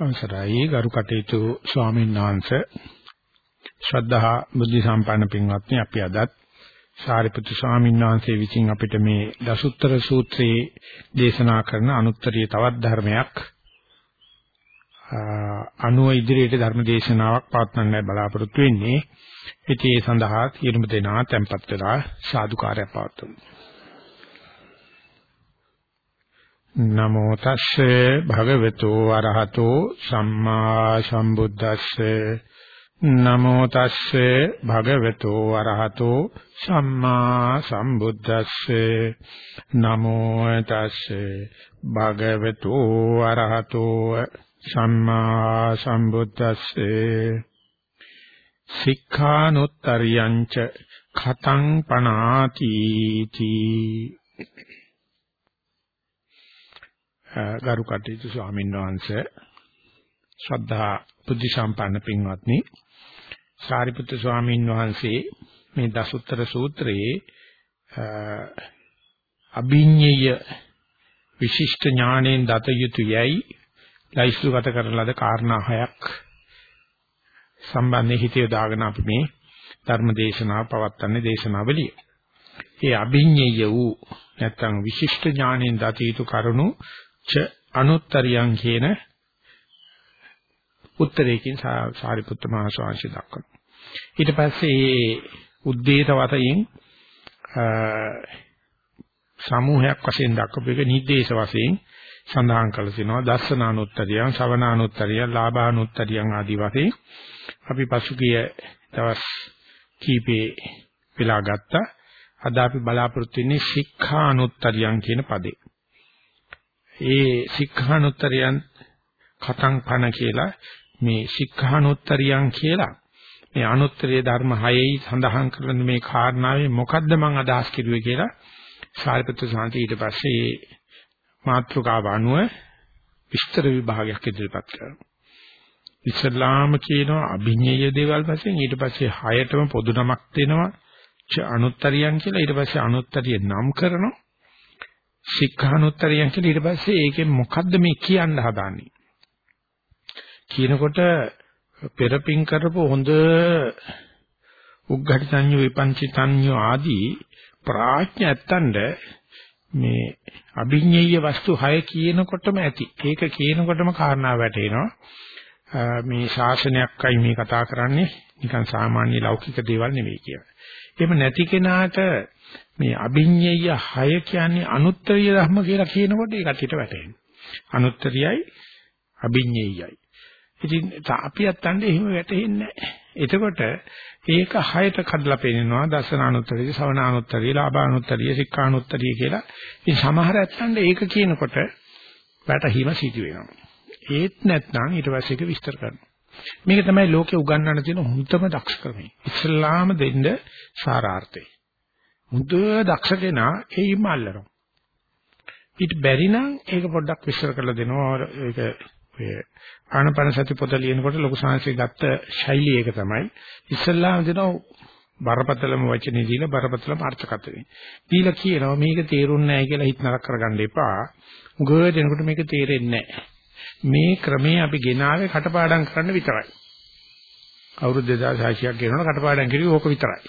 අවසරයි ගරු කටයුතු ස්වාමීන් වහන්සේ ශ්‍රද්ධා බුද්ධ සම්පන්න පින්වත්නි අපි අදත් සාරිපුත්තු ස්වාමීන් වහන්සේ විසින් අපිට මේ දසුත්තර සූත්‍රයේ දේශනා කරන අනුත්තරීය තවත් ධර්මයක් අනුව ඉදිරියට ධර්ම දේශනාවක් පවත්වන්නයි බලාපොරොත්තු වෙන්නේ. ඉතින් ඒ සඳහා සියලුම දෙනා tempත් වෙලා සාදුකාරය පවත්වමු. නමෝ තස්සේ භගවතු වරහතෝ සම්මා සම්බුද්දස්සේ. නමෝ තස්සේ භගවතු වරහතෝ සම්මා සම්බුද්දස්සේ. නමෝ තස්සේ භගවතු වරහතෝ සම්මා සම්බුද්දස්සේ. සික්ඛානොත්තරියං ච khතං පනාති තී ගරු කටයුතු ස්වාමීන් වහන්සේ ශ්‍රද්ධා බුද්ධ සම්පන්න පින්වත්නි සාරිපුත්‍ර ස්වාමීන් වහන්සේ මේ දසුත්තර සූත්‍රයේ අභිඤ්ඤය විශිෂ්ට ඥාණයෙන් දත යුතු යයි ලයිස්තුගත කරන ලද කාරණා හයක් සම්බන්ධයෙන් හිතේ දාගෙන අපි මේ ධර්ම දේශනාව පවත්වන්නේ දේශනාවලිය. ඒ අභිඤ්ඤය වූ නැත්නම් විශිෂ්ට ඥාණයෙන් දත යුතු කරුණු ච අනුත්තරියං කියන උත්තරයකින් සාරිපුත්ත මහ ස්වාමීන් දක්වනවා. ඊට පස්සේ මේ උද්දේත වතයෙන් සමූහයක් වශයෙන් දක්වපු එක නිर्देश වශයෙන් සඳහන් කළ තිනවා දස්සන අනුත්තරියං ශවණ අනුත්තරියං ලාභ අනුත්තරියං ආදී වශයෙන් අපි පසුගිය දවස් කීපේ වෙලා ගත්තා. අද අපි බලාපොරොත්තු වෙන්නේ ශික්ෂානුත්තරියං කියන පදේ. ඒ සික්ඛානුත්තරියන් කතං පන කියලා මේ සික්ඛානුත්තරියන් කියලා මේ අනුත්තරීය ධර්ම හයෙහි සඳහන් කරන මේ කාරණාවේ මොකද්ද මම අදහස් කරුවේ කියලා සාරිපුත්‍ර සාන්ති ඊට පස්සේ මාත්‍රකාව අනුව විස්තර විභාගයක් ඉදිරිපත් කරනවා. ඉස්ලාම කියනවා අභිඤ්ඤය දේවල් වශයෙන් ඊට පස්සේ හයටම පොදු නමක් දෙනවා. අනුත්තරියන් කියලා ඊට පස්සේ අනුත්තරිය නම් කරනවා. සික්ඛානුත්තරියන් කියලා ඊට පස්සේ ඒකෙන් මොකද්ද මේ කියන්න හදාන්නේ කියනකොට පෙරපින් කරපු හොඳ උග්ඝටි සංයු විපංචි සංයු ආදී ප්‍රඥාත්තන්ඩ මේ අභිඤ්ඤේය වස්තු 6 කියනකොටම ඇති. ඒක කියනකොටම කාරණා වැටෙනවා. මේ ශාසනයක්යි මේ කතා කරන්නේ නිකන් සාමාන්‍ය ලෞකික දේවල් නෙවෙයි කියලා. එහෙම නැති කෙනාට මේ අභිඤ්ඤය 6 කියන්නේ අනුත්තරීය ධර්ම කියලා කියනකොට ඒ කටියට වැටෙනවා. අනුත්තරියයි අභිඤ්ඤයයි. ඉතින් අපි අත්තන්නේ එහෙම වැටෙන්නේ නැහැ. එතකොට ඒක 6ට කඩලා පෙන්නනවා දසනානුත්තරිය, ශ්‍රවණානුත්තරිය, ලාභානුත්තරිය, සික්ඛානුත්තරිය කියලා. ඉතින් සමහර අත්තන්නේ ඒක කියනකොට වැටහීම සිදු වෙනවා. ඒත් නැත්නම් ඊට පස්සේ ඒක විස්තර කරනවා. මේක තමයි ලෝකේ උගන්වන්න තියෙන හොඳම දක්ෂකම. ඉස්ලාම දෙන්න සාරාර්ථය. මුද දක්ෂ කෙනා එයිම අල්ලනවා. ඊට බැරි නම් ඒක පොඩ්ඩක් විස්තර කරලා දෙනවා. ඒක ඔය ආනපන සති පොත ලියනකොට ලොකු සංහසේ ගත්ත ශෛලිය ඒක තමයි. ඉස්සල්ලාම දෙනවා බරපතලම වචනේ දීලා බරපතලම අර්ථකථනය. දීලා කියනවා මේක තේරුන්නේ නැහැ කියලා හිත නරක කරගන්න එපා. උගව දෙනකොට මේක තේරෙන්නේ නැහැ. මේ ක්‍රමේ අපි ගෙනාවේ කටපාඩම් කරන්න විතරයි. අවුරුදු 2600ක් ගෙනන කටපාඩම් කිරුවේ ඕක විතරයි.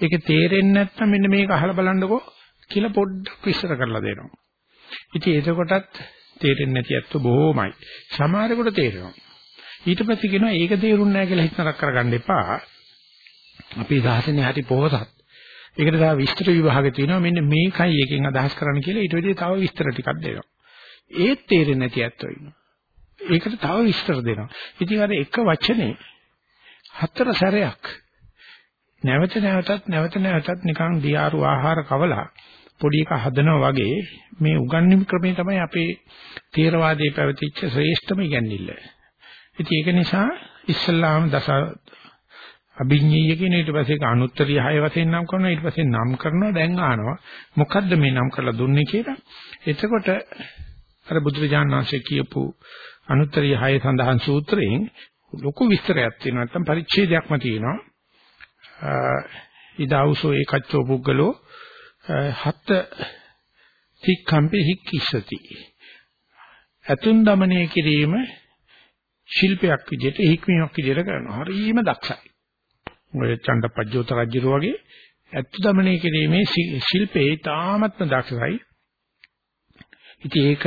ඒක තේරෙන්නේ නැත්නම් මෙන්න මේක අහලා බලන්නකෝ කියලා පොඩ්ඩක් විස්තර කරලා දෙනවා. ඉතින් එතකොටත් තේරෙන්නේ නැති අත්තු බොහොමයි. සමහරෙකුට තේරෙනවා. ඊට පස්සේ කියනවා ඒක තේරුන්නේ නැහැ කියලා හිතනක් කරගන්න එපා. අපි සාසනේ හරි පොහසත්. ඒකට තව විස්තර විභාග තියෙනවා මෙන්න මේකයි එකෙන් අදහස් කරන්න කියලා ඊට වෙදී තව විස්තර ටිකක් දෙනවා. ඒත් තේරෙන්නේ නැති අත්තු ඉන්නවා. ඒකට තව විස්තර දෙනවා. ඉතින් අර එක වචනේ හතර සැරයක් නැවත නැවතත් නැවත නැවතත් නිකන් දියාරු ආහාර කවලා පොඩි එක හදනවා වගේ මේ උගන්වීම් ක්‍රමය තමයි අපේ තේරවාදයේ පැවතිච්ච ශ්‍රේෂ්ඨම ඉගැන්විල්ල. ඉතින් ඒක නිසා ඉස්ලාම් දස අභිඤ්ඤය කියන ඊට පස්සේ ඒක අනුත්තරිය හය වශයෙන් නම් කරනවා ඊට පස්සේ නම් කරනවා දැන් ආනවා මොකද්ද මේ නම් කරලා දුන්නේ කියලා. එතකොට අර බුදුරජාණන් වහන්සේ කියපු අනුත්තරී 6 සඳහන් සූත්‍රයෙන් ලොකු විස්තරයක් තියෙනවා නැත්නම් පරිච්ඡේදයක්ම තියෙනවා. ඉදාවුසෝ ඒකච්චෝ පුද්ගලෝ හත් තික්ඛම්පේ හික්කිසති. ඇතුන් দমনය කිරීම ශිල්පයක් විදිහට හික්මීමක් විදිහට කරනවා. හරිම දක්ෂයි. ඔය චණ්ඩපජ්ජෝත රජු වගේ ඇත්ත দমনය කිරීමේ ශිල්පේ තාමත්ම දක්ෂයි. ඉතින් ඒක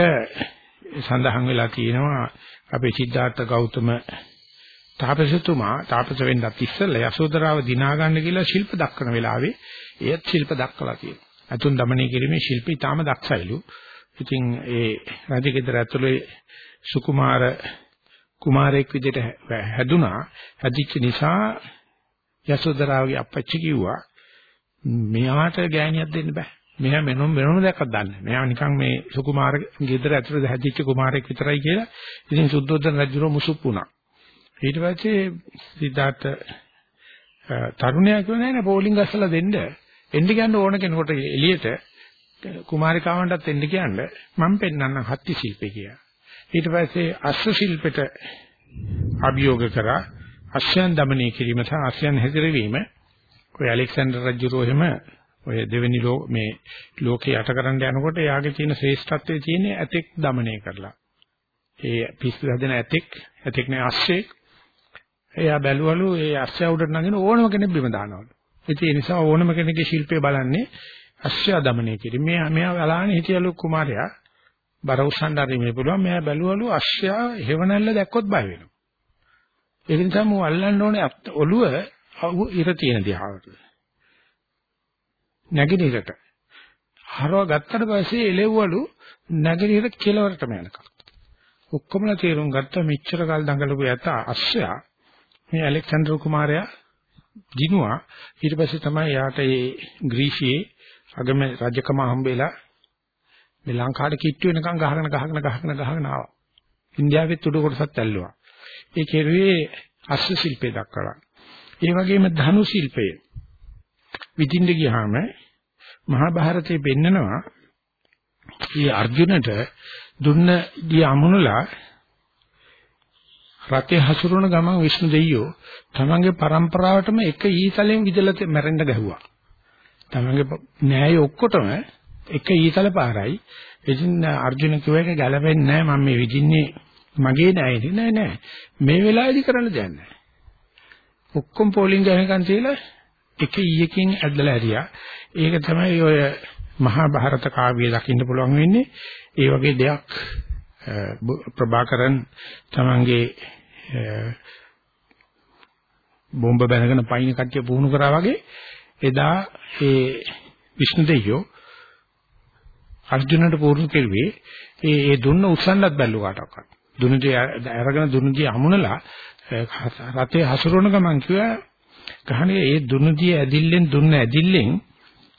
සඳහන් වෙලා තියෙනවා අපේ සිද්ධාර්ථ ගෞතම තාපසතුමා තාපස වෙන්නත් ඉස්සෙල්ලා යසෝදරාව දිනා ගන්න කියලා ශිල්ප දක්වන වෙලාවේ එයත් ශිල්ප දක්වලා තියෙනවා. අතුන් দমনය කිරීමේ ශිල්පී ඊටාම දක්ෂයිලු. ඉතින් ඒ රජගෙදර ඇතුලේ සුකුමාර කුමාරයෙක් විදිහට හැදුනා. හැදිච්ච නිසා යසෝදරාවගේ අපච්චි කිව්වා මෙයාට ගෑණියක් දෙන්න බෑ. මෙයා මෙනොම් මෙනොම දැක්කක් දන්නේ. මෙයා නිකන් මේ සුකුමාර ගෙදර ඇතුළේ හැදිච්ච කුමාරෙක් විතරයි කියලා. ඉතින් සුද්ධෝදන රජුරෝ මුසුප් වුණා. ඊට පස්සේ සිද්ධාර්ථ තරුණයා කියනවා නේද පෝලිං ගස්සලා දෙන්න. එන්න කියන්න ඕන කෙනෙකුට එළියට කුමාරිකාවන්ටත් එන්න කියන්න මම පෙන්නන්නම් හත්ති ශිල්පේ කියලා. ඊට පස්සේ අස්ස ශිල්පෙට අභියෝග කරා අස්යන් দমনය කිරීම සහ අස්යන් හැදිරවීම ඔය ඇලෙක්සැන්ඩර් රජුරෝ එහෙම ඔය දෙවෙනි ලෝක මේ ලෝකේ යටකරන්න යනකොට එයාගේ තියෙන ශ්‍රේෂ්ඨත්වයේ තියෙන ඇතෙක් দমনය කරලා. ඒ පිස්සු හැදෙන ඇතෙක්, ඇතෙක් නේ අස්සේ. එයා බැලුවලු ඒ අස්සේ උඩට නැගෙන ඕනම කෙනෙක් බිම දානවලු. ඒ නිසා ඕනම කෙනෙක්ගේ ශිල්පය බලන්නේ අස්සේ দমনය කිරීම. මේ මෙයා බලානේ හිටියලු කුමාරයා බර උස්සන්න හරිමේ පුළුවන්. මෙයා බැලුවලු අස්සේ හෙවණැල්ල දැක්කොත් බය වෙනවා. ඒ නිසා මෝ අල්ලන්න ඕනේ ඔළුව ඉර තියෙන දිහාවට. නැගිටිරට. හරව ගත්තට පස්සේ එළෙව්වලු නැගිටිර කෙලවරටම යනකම්. ඔක්කොමලා තේරුම් ගත්ත මෙච්චර කල් දඟලපු යත අස්සයා මේ ඇලෙක්සැන්ඩර් කුමාරයා ගිනුවා ඊට පස්සේ තමයි යාට ඒ ග්‍රීසියේ අගම රජකම හම්බෙලා මේ ලංකාවට කිට්ටු වෙනකන් ගහගෙන ගහගෙන ගහගෙන ගහගෙන ආවා. ඉන්දියාවෙත් උඩ කොටසත් ඇල්ලුවා. ඒ කෙරුවේ අස්ස ශිල්පේ දක්වලා. ඒ වගේම ධනු ශිල්පය විදින්න ගියාම මහා භාරතයේ පෙන්නනවා මේ අර්ජුනට දුන්න දී අමුණලා රතේ හසුරුවන ගමන් විෂ්ණු දෙයියෝ තමන්ගේ પરම්පරාවටම එක ඊතලෙන් විදලා මැරෙන්න ගැහුවා. තමන්ගේ න්‍යාය ඔක්කොටම එක ඊතල පාරයි. ඉතින් අර්ජුන කිව්ව එක ගැලපෙන්නේ නැහැ මම මේ විදින්නේ මගේ න්‍යායෙ නෑ නෑ. මේ වෙලාවේදී කරන්න දෙයක් නෑ. ඔක්කොම පෝලිං ගහනකන් තියලා එක ඊයකින් ඇදලා ඇරියා. ඒක තමයි ඔය මහා භාරත කාව්‍යය දකින්න පුළුවන් වෙන්නේ. ඒ වගේ දෙයක් ප්‍රභාකරන් තමන්ගේ බෝම්බ බැනගෙන පයින් කට්ටිය පුහුණු කරා වගේ එදා ඒ විෂ්ණු දෙවියෝ අර්ජුනට පුහුණු කෙරුවේ ඒ ඒ දුන්න උස්සන්නත් බැල්ලු කාටවත්. දුනුදී අරගෙන දුනුදී අමුණලා රතේ හසුරවන ගමන් කිව්වා ගහනේ ඒ දුනුදී ඇදිල්ලෙන් දුන්න ඇදිල්ලෙන්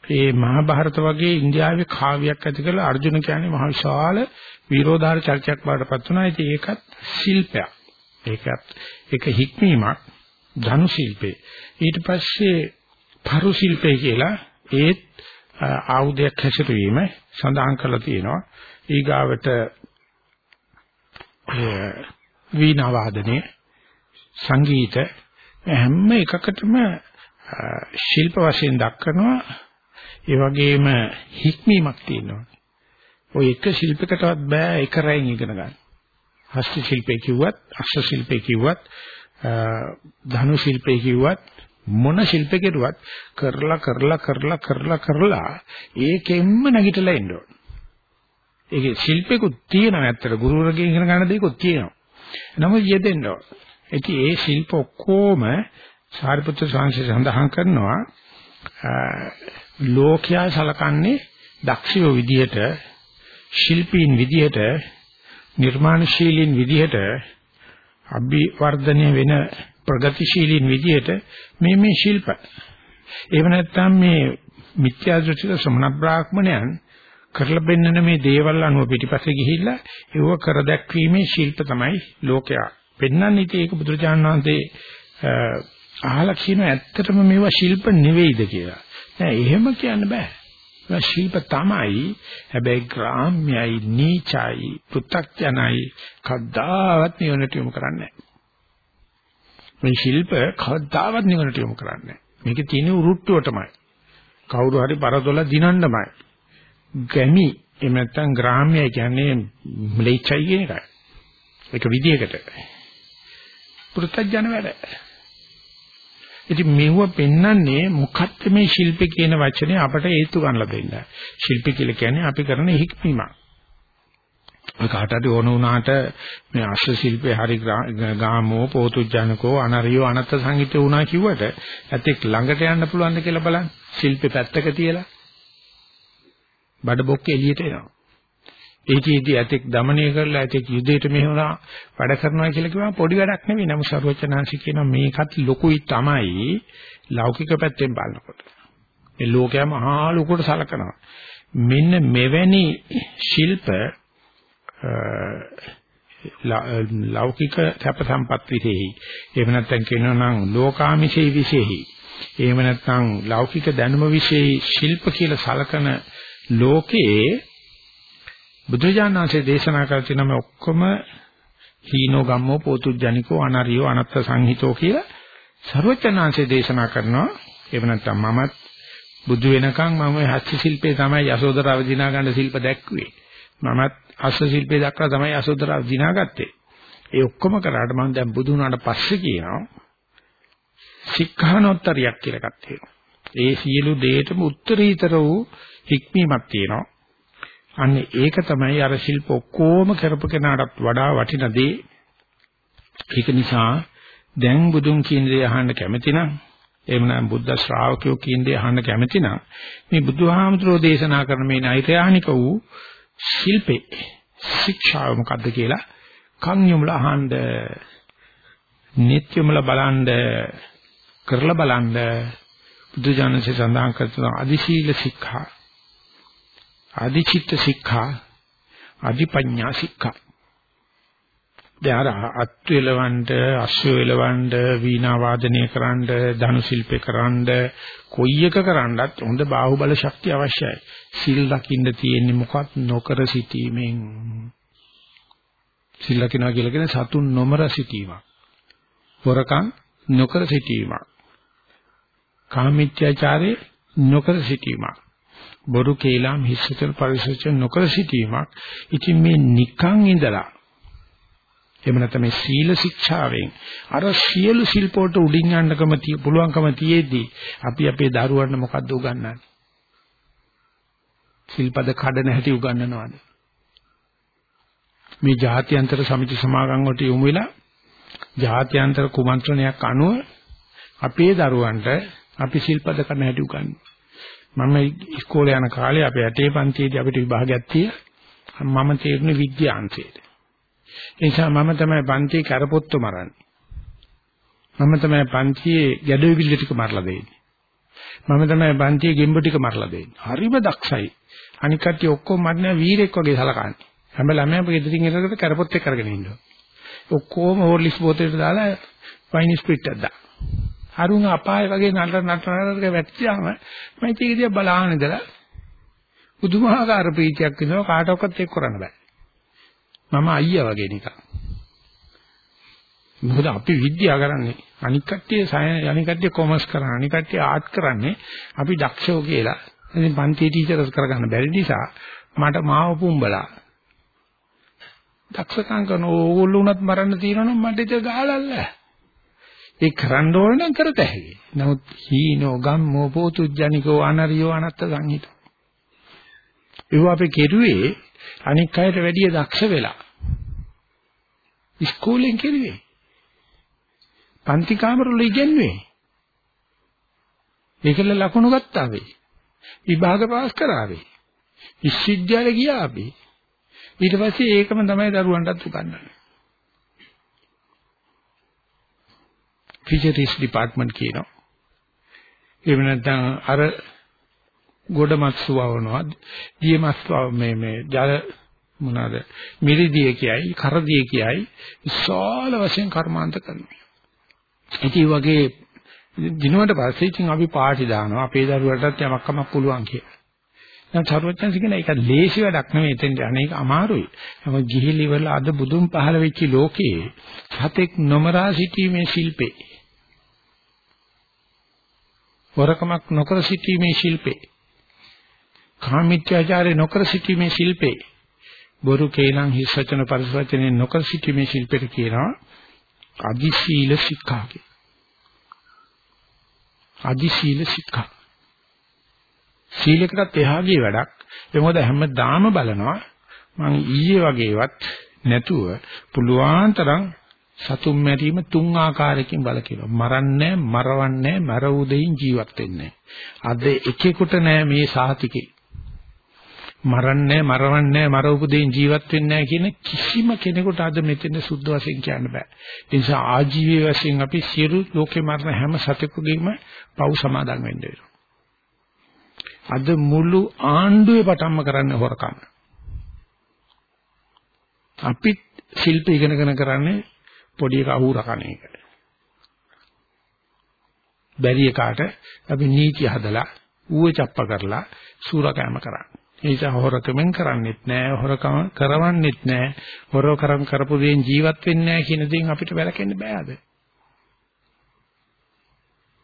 ඒ මහා භාරත වගේ ඉන්දියාවේ කාව්‍යයක් ඇති කරලා අර්ජුන කියන්නේ මහ විශාල විරෝධාර චර්චයක් බාටපත් වුණා. ඉතින් ඒකත් ශිල්පයක්. ඒකත් ඒක හික්මීමක් ධනු ශිල්පේ. ඊට පස්සේ පරු ශිල්පේ කියලා ඒත් ආයුධයක් හැසිරීම සඳහන් කරලා තියෙනවා. ඊගාවට වීණා වාදනය සංගීත හැම එකකටම ශිල්ප වශයෙන් දක්වනවා ඒ වගේම හික්මීමක් තියෙනවා. ඔය එක ශිල්පයකටවත් බෑ එක රැයින් ඉගෙන ගන්න. හස්ත ශිල්පේ කිව්වත්, අක්ෂර ශිල්පේ කිව්වත්, ධනු ශිල්පේ කිව්වත් මොන ශිල්පයකටවත් කරලා කරලා කරලා කරලා කරලා ඒකෙන්ම නැගිටලා එන්න ඕන. ඒකේ ශිල්පෙකුත් තියෙනවා ඇත්තට ගුරුවරගෙන් ඉගෙන ගන්න දේකුත් තියෙනවා. නමුත් යෙදෙන්න ඕන. ඉතින් ඒ ශිල්ප ඔක්කොම සාරිපුත්‍ර ස්වාමීන් සඳහන් කරනවා ලෝකයා සලකන්නේ දක්ෂයෝ විදියට ශිල්පීන් විදියට නිර්මාණශීලීන් විදියට අභිවර්ධනය වෙන ප්‍රගතිශීලීන් විදියට මේ මේ ශිල්ප. එහෙම නැත්නම් මේ මිත්‍යා දෘෂ්ටික ශ්‍රමණ බ්‍රාහ්මණයන් කරලා බෙන්නන මේ දේවල් අනුව පිටිපස්සේ ගිහිල්ලා ඒව කර දැක්වීමේ ශිල්ප තමයි ලෝකයා. පෙන්වන්නේ ඉතින් ඒක බුදුරජාණන් වහන්සේ අහලා කියන ඇත්තටම මේවා ශිල්ප නෙවෙයිද කියලා. නෑ එහෙම කියන්න බෑ. මේ ශිල්ප තමයි හැබැයි ග්‍රාම්‍යයි නීචයි පෘ탁ජනයි කද්දාවත් නිවනට යොමු කරන්නේ මේ ශිල්ප කද්දාවත් නිවනට යොමු කරන්නේ මේකේ තියෙන උරුට්ටුව තමයි. කවුරු හරි පරදොල දිනන්නමයි. ගැමි එහෙම නැත්නම් ග්‍රාම්‍යයි කියන්නේ ම්ලේච්ඡයි කියන එකයි. ඒක විදියකට. පුරුතජන වැඩ. ඉතින් මෙව පෙන්වන්නේ මොකක්ද මේ ශිල්පේ කියන වචනේ අපට හේතු ගන්නලා දෙන්න. ශිල්පී කියලා කියන්නේ අපි කරන හික්මීමක්. ඔය කාටද ඕන වුණාට මේ අශ්‍ර ශිල්පේ හරි ගාමෝ පෝතුජනකෝ අනරියෝ අනත්ත සංගීතය වුණා කිව්වට ඇතෙක් ළඟට යන්න පුළුවන්ද කියලා බලන්න. ශිල්පේ පැත්තක තියලා බඩ බොක්ක එළියට එනවා. ඒකෙදී ඇතෙක් দমনය කරලා ඇතෙක් යුදයට මෙහෙවලා වැඩ කරනවා කියලා කිව්වම පොඩි වැඩක් නෙවෙයි. නමුත් ਸਰවචනාංශි කියන මේකත් ලොකුයි තමයි ලෞකික පැත්තෙන් බලනකොට. මේ ලෝකයම අහා ලොකුට සලකනවා. මෙන්න මෙවැනි ශිල්ප ලෞකික සැප සම්පත් විශේෂයි. එහෙම නැත්නම් කියනවා නම් ලෝකාමිෂේ විශේෂයි. එහෙම නැත්නම් ලෞකික දැනුම විශේෂයි ශිල්ප කියලා සලකන ලෝකයේ බුදුජානනාංශයේ දේශනා කර තියෙන මේ ඔක්කොම හීනෝ ගම්මෝ පෝතුජ්ජනිකෝ අනරියෝ අනත්ත සංහිතෝ කියලා ਸਰවචනාංශයේ දේශනා කරනවා. එහෙම නැත්නම් මමත් බුදු වෙනකන් මම හස්ති ශිල්පේ තමයි යසෝදරාව දිනා ගන්න ශිල්ප දැක්කුවේ. මමත් අස්ස ශිල්පේ දක්වා තමයි යසෝදරාව දිනාගත්තේ. ඒ ඔක්කොම කරාට මම දැන් බුදු වුණාට පස්සේ කියනවා සික්ඛානෝත්තරියක් කියලා එකක් තියෙනවා. ඒ සියලු දෙයටම උත්තරීතර වූ හික්මීමක් තියෙනවා. අන්න ඒක තමයි අර ශිල්ප ඔක්කොම කරපු කෙනාටත් වඩා වටින දේ. ඒක නිසා දැන් බුදුන් කියන දේ අහන්න කැමති නම් එහෙම නැත්නම් බුද්ධ ශ්‍රාවකයෝ කියන දේ අහන්න කැමති නම් මේ බුදුහාමුදුරෝ දේශනා කරන මේ නෛර්යානික වූ ශිල්පේ ශික්ෂාව මොකද්ද කියලා කන් යොමුලා අහන්න නිත්‍යමල බලන්න කරලා බලන්න බුදුජානක සඳහන් කරන අදිශීල ශික්ෂා අදිචිත්ත ශික්ෂා අදිපඤ්ඤා ශික්ෂා දැන් අත් වේලවන්ට අශ්ව වේලවන්ට වීණා වාදනය කරන්න ධනු ශිල්පේ කරන්න කොයි එක කරන්නත් හොඳ බාහුවල ශක්තිය අවශ්‍යයි. සිල් රකින්න තියෙන්නේ මොකක් නොකර සිටීමෙන්. සිල් රකින්නවා කියලා කියන්නේ සතුන් නොමර සිටීමක්. වරකම් නොකර සිටීමක්. කාමීත්‍යාචාරේ නොකර සිටීමක්. බොරු කේලම් හිස්සතර පරිසච නොකර සිටීමක්. ඉතින් මේ නිකන් ඉඳලා එහෙම නැත්නම් මේ සීල ශික්ෂාවෙන් අර සියලු ශිල්පෝට උඩින් යන්නකම පුළුවන්කම තියේදී අපි අපේ දරුවන්ට මොකද්ද උගන්වන්නේ? ශිල්පද කඩන හැටි උගන්වනවාද? මේ ජාත්‍යන්තර සමිති සමාගම් වලට යොමු වෙලා ජාත්‍යන්තර කුමන්ත්‍රණයක් අනුව අපේ දරුවන්ට අපි ශිල්පද කරන හැටි උගන්වනවා. මම ඉස්කෝලේ යන කාලේ අපේ ඇටේ පන්තියේදී අපිට විභාගයක් තියෙනවා. මම තේරුනේ විද්‍යාංශයට. ඒ නිසා මම තමයි පන්තියේ කරපොත්තු මරන්නේ. මම තමයි පන්තියේ ගැඩවිවිල්ල ටික මරලා දෙන්නේ. මම තමයි පන්තියේ ගෙම්බ ටික මරලා දෙන්නේ. හරිම දක්ෂයි. අනික කට්ටිය ඔක්කොම මරන්නේ වීරෙක් වගේ සලකන්නේ. හැම ළමයාම ගෙදරින් එනකොට කරපොත් එක්ක කරගෙන ඉන්නවා. ඔක්කොම හොර්ලිස් බෝතලෙට දාලා වයින් ස්ප්‍රිට් එකක් දාලා අරුණ අපාය වගේ නතර නතර නතර වැටිච්චාම මම ඒක දිහා බලාගෙන ඉඳලා පුදුමාකාර ප්‍රීතියක් වෙනවා කාටවත් එක්ක කරන්න බෑ. මම අයියා වගේ නිකන්. මොකද අපි විද්‍යාව කරන්නේ අනික් කට්ටිය සයන්ස් අනික් කට්ටිය කොමර්ස් කරන අනික් කට්ටිය ආර්ට් කරන්නේ අපි දක්ෂෝ කියලා. ඉතින් පන්ති ටීචර්ස් කරගන්න බැරි නිසා මට මාව පුම්බලා දක්ෂකම් කරන ඕගොල්ලෝ උනත් මරන්න තියෙනවනම් මට ඒක ගහලල්ලා. ඒ කරන්න ඕන නම් කරත හැකියි. නමුත් හීනෝ ගම්මෝ පෝතුජ්ජනිකෝ අනරියෝ අනත්ත සංහිත. ඒව අපි කෙරුවේ අනික් අයට වැඩිය දක්ෂ වෙලා. ඉස්කෝලෙන් කෙරුවේ. පන්ති කාමරවල ඉගෙනුවේ. ඒකල ලකුණු ගත්තා වෙයි. විභාග පාස් කරාවේ. විශ්වවිද්‍යාලේ ගියා අපි. ඊට පස්සේ ඒකම තමයි දරුවන්ටත් උගන්වන්නේ. ෆිෂරිස් ඩිපාර්ට්මන්ට් කියනවා. එහෙම නැත්නම් අර ගොඩමත්සු වවනවා, දියමත්සු මේ මේ ජල මොනවාද? මිරිදිය කියයි, කරදිය කියයි විශාල වශයෙන් කර්මාන්ත කරනවා. ඉතින් වගේ දිනුවට පස්සේ ඉතින් අපි පාටි දානවා අපේ දරුවටත් යමක් කමක් පුළුවන් කියලා. දැන් චරවචන්සි කියන එක ලේසි වැඩක් නෙමෙයි එතෙන් අනේක අමාරුයි. නමුත් ගිහිලි වල අද බුදුන් පහළ වෙච්ච ලෝකයේ සතෙක් නොමරා සිටීමේ ශිල්පේ වරකමක් නොකර සිටීමේ ශිල්පේ කාමීත්‍යාචාරය නොකර සිටීමේ ශිල්පේ බොරු කේලම් හිස් වචන පරිසවචනේ නොකර සිටීමේ ශිල්පෙට කියනවා අදි සීල සික්ඛාගේ. අදි සීල සික්ඛා. සීලයකටත් එහාගේ වැඩක්. ඒ මොකද හැමදාම බලනවා මං ඊයේ වගේවත් නැතුව පුළුවන් තරම් සතුම් මැරීම තුන් ආකාරයකින් බලකිනවා. මරන්නේ මරවන්නේ මරවුදෙයින් ජීවත් වෙන්නේ. අද එකෙකුට නෑ මේ සාතිකේ. මරන්නේ මරවන්නේ මරවපු දෙයින් ජීවත් වෙන්නේ නැහැ කියන කිසිම කෙනෙකුට අද මෙතන සුද්ධ වශයෙන් කියන්න බෑ. ඒ නිසා ආජීවයේ වශයෙන් අපි සියලු ලෝකේ මරන හැම සතෙකුගේම පව් සමාදන් වෙන්න වෙනවා. අද මුළු ආණ්ඩුවේ පටන්ම කරන්න හොරකම්. අපි ශිල්ප ඉගෙනගෙන කරන්නේ පොඩි එක අහුර කන එක. බැරි එකාට අපි නීති හදලා ඌව චප්ප කරලා සූරකෑම කරන්නේ. ඒ නිසා හොරකමෙන් කරන්නෙත් නෑ හොරකම කරවන්නෙත් නෑ හොරකරම් කරපු දෙයින් ජීවත් වෙන්නේ නෑ කියන දේෙන් අපිට වැළකෙන්න බෑ අද.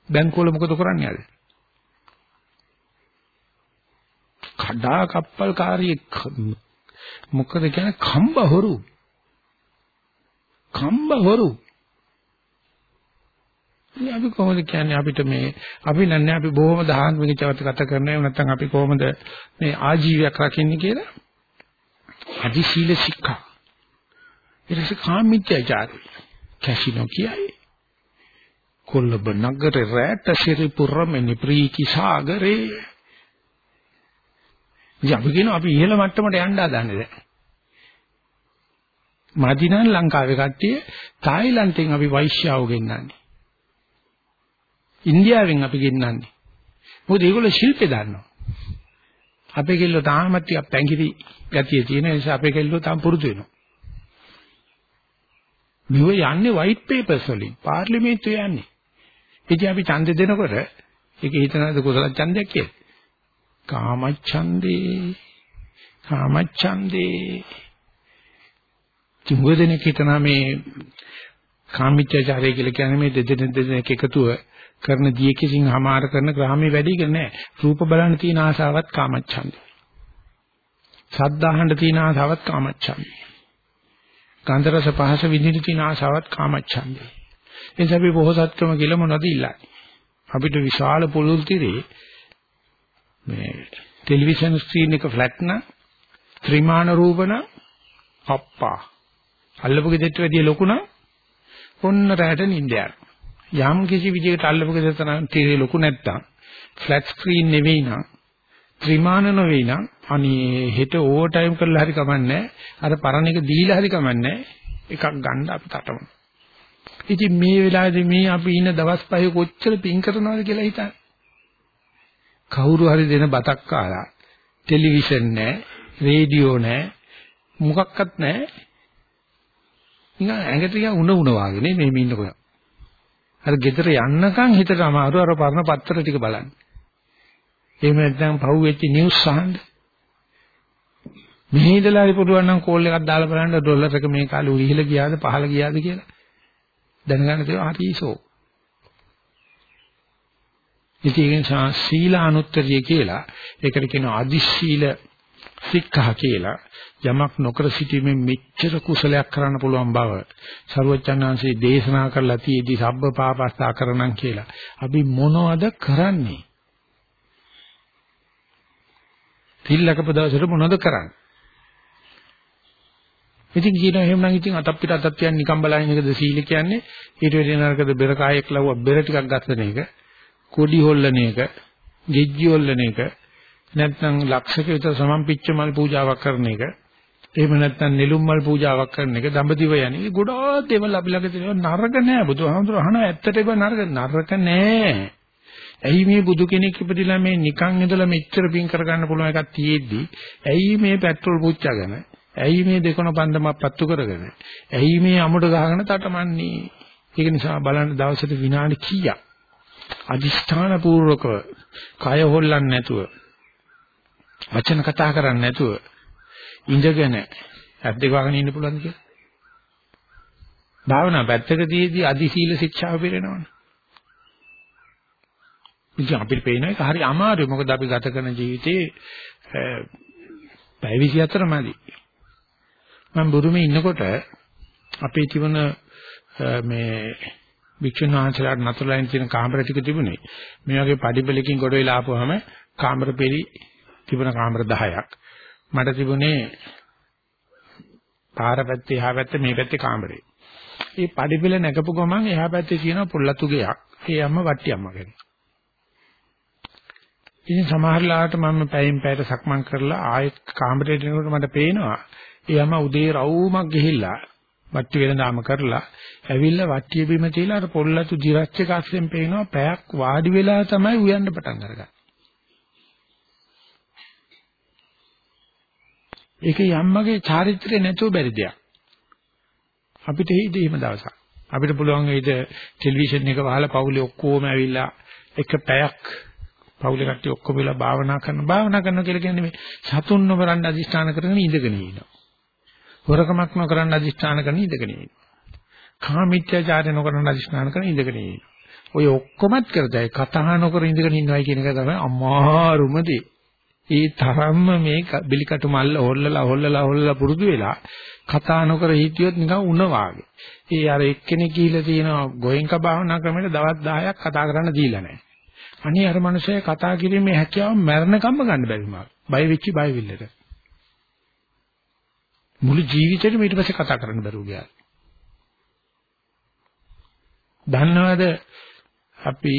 බැංකුවල මොකද කරන්නේ අද? කඩා කප්පල් කාර්යය මොකද කියන්නේ කම්බ හොරු. කම්බ හොරු. ඉතින් අපි කොහොමද කියන්නේ අපිට මේ අපි නන්නේ අපි බොහොම දහාන්වික චවත ගත කරන්නේ නැත්නම් අපි කොහොමද මේ ආජීවයක් රකින්නේ කියලා? අදි සීල ශික්ෂා. ඊට පස්සේ කාමීත්‍යචාරය. කැසිනෝ කියයි. කොල්ලබ නගරේ රැට සිරිපුරමෙනි ප්‍රීති සාගරේ. ඉතින් අපි කියනවා අපි ඉහළ මට්ටමට යන්න හදන්නේ. දැන් මදිනන් ලංකාවේ කට්ටිය තායිලන්තෙන් අපි වෛශ්‍යාව ගෙන්නන්නේ ඉන්දියාවෙන් අපි ගෙන්නන්නේ. මොකද ඒගොල්ලෝ ශිල්පේ දන්නවා. අපේ කෙල්ලෝ තාමත් ටිකක් පැංගිරි ගතිය තියෙන නිසා අපේ කෙල්ලෝ තාම පුරුදු වෙනවා. මෙව යන්නේ white papers වලින් පාර්ලිමේන්තුවේ යන්නේ. ඉතින් අපි ඡන්ද දෙනකොට ඒක හිතනද කුසල ඡන්දයක් කියලා. කාමච්ඡන්දේ කාමච්ඡන්දේ චුම්බදෙනෙක් හිතනා මේ කාමීත්‍යචාරය කියලා කියන්නේ මේ දෙදෙනෙක් දෙදෙනෙක් එකතුව කරන දියකකින් හමාර කරන ග්‍රාමයේ වැඩි කියලා නෑ. රූප බලන්න තියෙන ආසාවත් කාමච්ඡන්දය. ශබ්ද අහන්න තියෙන ආසාවත් කාමච්ඡන්දය. ගන්ධ රස පහස විඳින්න තියෙන ආසාවත් කාමච්ඡන්දය. එනිසා අපි බොහෝසත්කම කියලා මොනවද ඉල්ලන්නේ? අපිට විශාල පොළොල් තිරේ මේ ටෙලිවිෂන් ස්ක්‍රීන් එක ෆ්ලැට් නම් ත්‍රිමාන රූපන අප්පා අල්ලපු ගෙදරට වැඩිය ලොකු නම් ඔන්න රැට නිින්ද යනවා. යම් කිසි විදිහකට අල්ලපු ගෙදර තරම් තීරේ ලොකු නැත්තම් ෆ්ලැට් ස්ක්‍රීන් නෙවෙයි නම් ත්‍රිමාන නෙවෙයි නම් අනේ හෙට ඕවර් ටයිම් කරලා හරි කමන්නේ අර පරණ එක දීලා හරි කමන්නේ එකක් ගන්න අපි තටමු. ඉතින් මේ වෙලාවේදී මේ අපි ඉන්න දවස් පහේ කොච්චර පින් කරනවද කියලා හිතන්න. කවුරු හරි දෙන බතක් කාලා ටෙලිවිෂන් නැහැ, රේඩියෝ නැහැ, මොකක්වත් නැහැ. නිකන් ඇඟට නිකන් උණ උණ වාගේ නේ මේ ඉන්නකොට. අර ගෙදර යන්නකම් හිතට අමාරු අර පරණ පත්තර ටික බලන්න. එහෙම නැත්නම් පහු වෙච්ච නිවුස් අහන්න. මෙහි ඉඳලා හරි පුළුවන් නම් කෝල් එකක් දාලා බලන්න ඩොලර් එක මේ කාලේ උරිහිල ගියාද පහළ ගියාද කියලා. දැනගන්න තියෙනවා හරිසෝ. ඉතින් සීලානුත්තරිය කියලා ඒකට කියනවා අදි සීල සික්ඛා කියලා යමක් නොකර සිටීමෙන් මෙච්චර කුසලයක් කරන්න පුළුවන් බව සරුවචනාංශයේ දේශනා කරලා තියෙදි සබ්බ පාපස්සා කරණම් කියලා. අපි මොනවද කරන්නේ? තිල්ලකප දවසට මොනවද කරන්නේ? ඉතින් කියනවා එහෙම නම් ඉතින් අතක් පිට අතක් තියන් නිකන් බලන එකද සීල කියන්නේ ඊට වෙදී නරකද බෙර කායක් ලව්ව බෙර ටිකක් ගන්න එක කොඩි හොල්ලන එක ගෙජ්ජි හොල්ලන එක නැත්නම් ලක්ෂක විතර සමම්පිච්ච මල් පූජාවක් කරන එක. එහෙම නැත්නම් නෙළුම් මල් පූජාවක් කරන එක දඹදිව යන්නේ ගොඩාක් දේවල් අපි ළඟ තියෙනවා. නරක නෑ බුදුහාමුදුර අහනවා ඇත්තටම නරක. නරක නෑ. ඇයි මේ බුදු කෙනෙක් ඉපදිලා මේ නිකන් ඉඳලා මෙච්චර පින් කරගන්න පුළුවන් එකක් තියෙද්දි ඇයි මේ පෙට්‍රල් පුච්චගෙන ඇයි මේ දෙකොන පන්දමක් පත්තු කරගෙන ඇයි මේ අමුඩ ගහගෙන තටමන්නේ? ඒක නිසා බලන්න දවසට විනාඩි කීයක්? අදිෂ්ඨාන පූර්වකව කය හොල්ලන්නේ නැතුව වචන කතා කරන්නේ නැතුව ඉඳගෙන ඇත් දෙක වහගෙන ඉන්න පුළුවන්ද කියලා? භාවනා පැත්තකදීදී අදි සීල ශික්ෂාව පිරෙනවනේ. ඉතින් අපිට පේන එක හරි අමාරුයි. මොකද අපි ගත කරන ජීවිතේ පැය 24 මදි. මම බුරුමේ ඉන්නකොට අපේ තිබුණ මේ වික්ෂුන් වහන්සේලාට නතරලයින් තියෙන කාමර ටික තිබුණේ. මේ වගේ පඩිපෙලකින් ගොඩ වෙලා ආපුවාම කාමර පෙරි තිබුණ කාමර 10ක්. මට තිබුණේ පාර පැත්තේ එහා පැත්තේ මේ පැත්තේ කාමරේ. මේ පඩිපෙල නැගපු ගමන් එහා පැත්තේ තියෙන පොල්ලතු ගෙයක්. ඒ අම්ම වට්ටි අම්ම කෙනෙක්. ඉතින් සමහර ලාට මම පැයෙන් පැයට සක්මන් කරලා ආයෙත් කාමරේට එනකොට මට පේනවා ඒ අම්ම උදේ රවුමක් ගිහිල්ලා වට්ටි වෙනදාම කරලා ඇවිල්ලා වට්ටිය බිම තියලා අර පොල්ලතු දිරච්ච කස්සෙන් පේනවා පැයක් වාඩි වෙලා තමයි උයන්න පටන් අරගන්නේ. ඒක යම්මගේ චාරිත්‍රය නැතුව බැරි දෙයක්. අපිට හිතේ එහෙම දවසක්. අපිට පුළුවන් වේද ටෙලිවිෂන් එක වහලා පවුලේ ඔක්කොම ඇවිල්ලා එක පැයක් පවුලේ කට්ටිය ඔක්කොම වෙලා භාවනා කරන භාවනා කරනවා කියලා කියන්නේ මේ සතුන් නොකරන අදිෂ්ඨාන කරගෙන ඉඳගෙන ඉන්නවා. හොරකමක් නොකරන අදිෂ්ඨාන කරගෙන ඉඳගෙන ඉන්නවා. කාමීත්‍යචාරය නොකරන අදිෂ්ඨාන කරගෙන ඉඳගෙන ඉන්නවා. ඔය ඔක්කොමත් කරදයි කතා නොකර ඉඳගෙන ඉන්නවයි කියන එක තමයි අමාරුම දේ. ඒ තරම්ම මේ බිලිකටු මල්ල හොල්ලලා හොල්ලලා හොල්ලලා පුරුදු වෙලා කතා නොකර හිටියොත් නිකන් උණ වාගේ. ඒ අර එක්කෙනෙක් ගිහිල්ලා තියෙනවා ගෝයන්ක භාවනා ක්‍රමයට දවස් 10ක් කතා කරන්න දීලා නැහැ. අනේ අර මනුස්සය කතා කිරීමේ හැකියාව මරණකම්ම ගන්න බැරි මාක්. බය වෙච්චි බය විල්ලට. මුළු ජීවිතේම ඊට පස්සේ කතා කරන්න බැරුව ගියා. දන්නවද අපි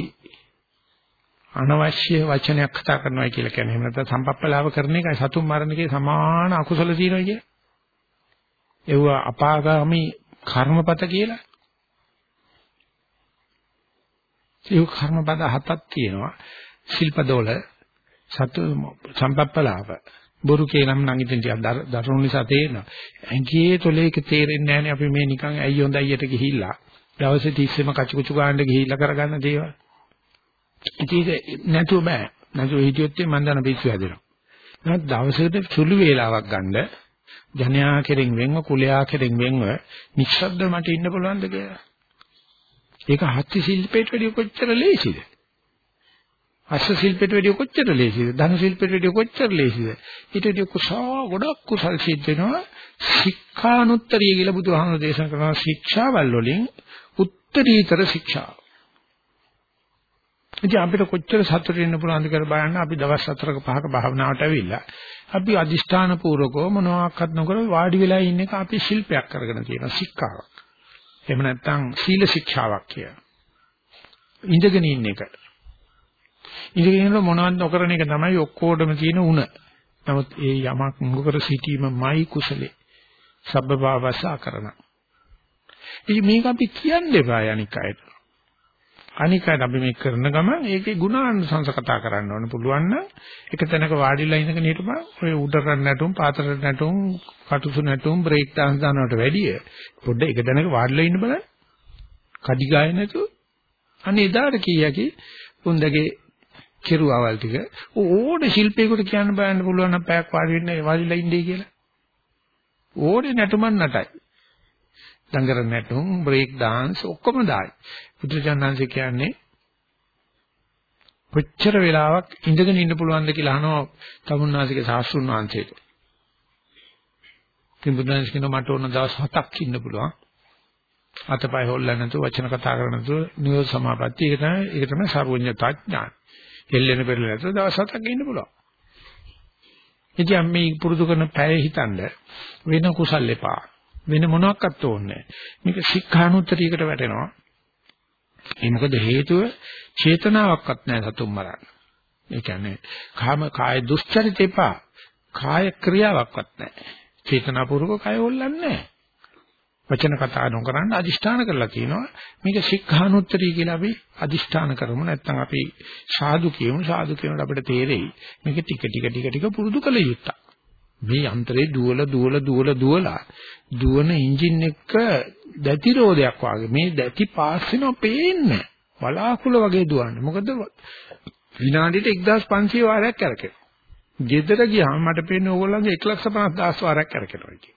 අනවශ්‍ය වචනයක් කතා කරනවා කියලා කියන්නේ එහෙම නැත්නම් සම්පප්පලාව කරන එකයි සතුන් මරණකේ සමාන අකුසල තියෙනවා කිය. ඒව අපාගාමි කර්මපත කියලා. ඒ කර්මපද හතක් තියෙනවා. ශිල්පදෝල සතු සම්පප්පලාව බොරු කියනම් නම් ඉතින් ටිකක් දරුණු නිසා තේරෙනවා. ඇඟේ තොලේක තේරෙන්නේ නැහැනේ අපි මේ නිකන් ඇයි හොඳයියට ගිහිල්ලා දවසේ 30ෙම කචුකුචු ගන්න ගිහිල්ලා කරගන්න දේවල්. ඉතින් නැතුව බෑ. නැතුව හිටියොත් මම දන්න පිස්සු හැදෙනවා. නමුත් දවසකට සුළු වේලාවක් ගන්න ජනයා කෙරෙන් වෙන්ව කුලයා කෙරෙන් වෙන්ව නිශ්ශබ්ද මට ඉන්න පුළුවන්ද කියලා. ඒක හත්ති ශිල්පේට වැඩිය කොච්චර ලේසිද? අස්ස ශිල්පෙට වැඩිය කොච්චර ලේසිද? ධන ශිල්පෙට වැඩිය කොච්චර ලේසිද? ඊට වැඩිය කුසල ගොඩක් කුසල් සිද්ධ වෙනවා. ශික්ෂානුත්තරිය කියලා බුදුහාමුදුරේ දේශනා කරනවා ශික්ෂාවල් වලින් උත්තරීතර ශික්ෂාව. ඉතින් අපිට කොච්චර සතුට වෙන්න පුළුවන්ද කියලා බලන්න අපි දවස් 4ක 5ක භාවනාවට ඇවිල්ලා අපි අදිෂ්ඨාන පූර්වකව මොනවාක්වත් නොකර වාඩි වෙලා ඉන්න එක අපි ශිල්පයක් කරගෙන තියෙන ශික්ෂාවක්. එහෙම නැත්නම් සීල ශික්ෂාවක් කිය. ඉඳගෙන ඉන්න එක. ඉඳගෙන ඉන්න මොනවත් නොකරන එක තමයි ඔක්කොටම තියෙන උණ. නමුත් ඒ යමක් නොකර සිටීමමයි කුසලේ. සබ්බභාවසා කරන. ඉතින් මේක අපි කියන්න එපා අනික් අයට. අනිකයි අපි මේ කරන ගමන් ඒකේ ගුණානුසංස කතා කරන්න ඕන. පුළුවන් නම් එක තැනක වාඩිලා ඉඳගෙන හිටපන්. ඔය උඩර නැටුම් පාතර නැටුම් කටුසු නැටුම් බ්‍රේක් dance දානවට වැඩිය පොඩ්ඩ එක තැනක වාඩිලා ඉන්න බලන්න. කඩි ගාය නැතුව. අනේ එදාට කීයකි උන්දගේ කෙරුවාවල් ටික. ඕනේ ශිල්පයකට කියන්න බයන්න පුළුවන් නම් පැයක් වාඩි වෙන්න වාඩිලා ඉන්නේ කියලා. ඕනේ නැටුමක් නටයි. දඟර නැටුම් බ්‍රේක් dance ඔක්කොම දායි බුදුජානනාංශ කියන්නේ කොච්චර වෙලාවක් ඉඳගෙන ඉන්න පුළුවන්ද කියලා අහනවා තමුන්නාසිකේ සාස්ෘණ වංශයට. ඉතින් බුදුන්ස් කියන මට ඕන දවස් හතක් ඉන්න පුළුවන්. අතපය හොල්ලන්න නැතුව වචන කතා කරන්න නැතුව නියෝජ සමාපatti ඒක තමයි ඒක තමයි සර්වඥතා ඥාන. හෙල්ලෙන පෙරල නැතුව දවස් හතක් ඉන්න පුළුවන්. ඉතින් මේ පුරුදු කරන පැය හිතනද වෙන කුසල් එපා. වෙන මොනවත් ඕනේ නැහැ. මේක ශික්ෂානුත්තරීකට වැටෙනවා. ඒ මොකද හේතුව චේතනාවක්වත් නැහැ සතුන් මරන්න. ඒ කියන්නේ කාම කාය දුස්චරිත එපා. කාය ක්‍රියාවක්වත් නැහැ. චේතනාපූර්වක කය හොල්ලන්නේ නැහැ. වචන කතා නොකරන අදිෂ්ඨාන කරලා කියනවා මේක සික්ඛානුත්තරී කියලා අපි අදිෂ්ඨාන කරමු නැත්නම් අපි සාදු කියමු සාදු කියනකොට අපිට තේරෙයි මේක ටික ටික ටික ටික පුරුදු කළ යුත්තක් මේ යන්ත්‍රේ දුවල දුවල දුවල දුවලා දුවන එන්ජින් එක දැති රෝදයක් වගේ. මේ දැති පාස් වෙනවා පේන්නේ බලාකුල වගේ දුවන්නේ. මොකද විනාඩියට 1500 වාරයක් කරකිනවා. ගෙදර ගියාම මට පේන්නේ ඕගොල්ලන්ගේ 150000 වාරයක් කරකිනවා කියන්නේ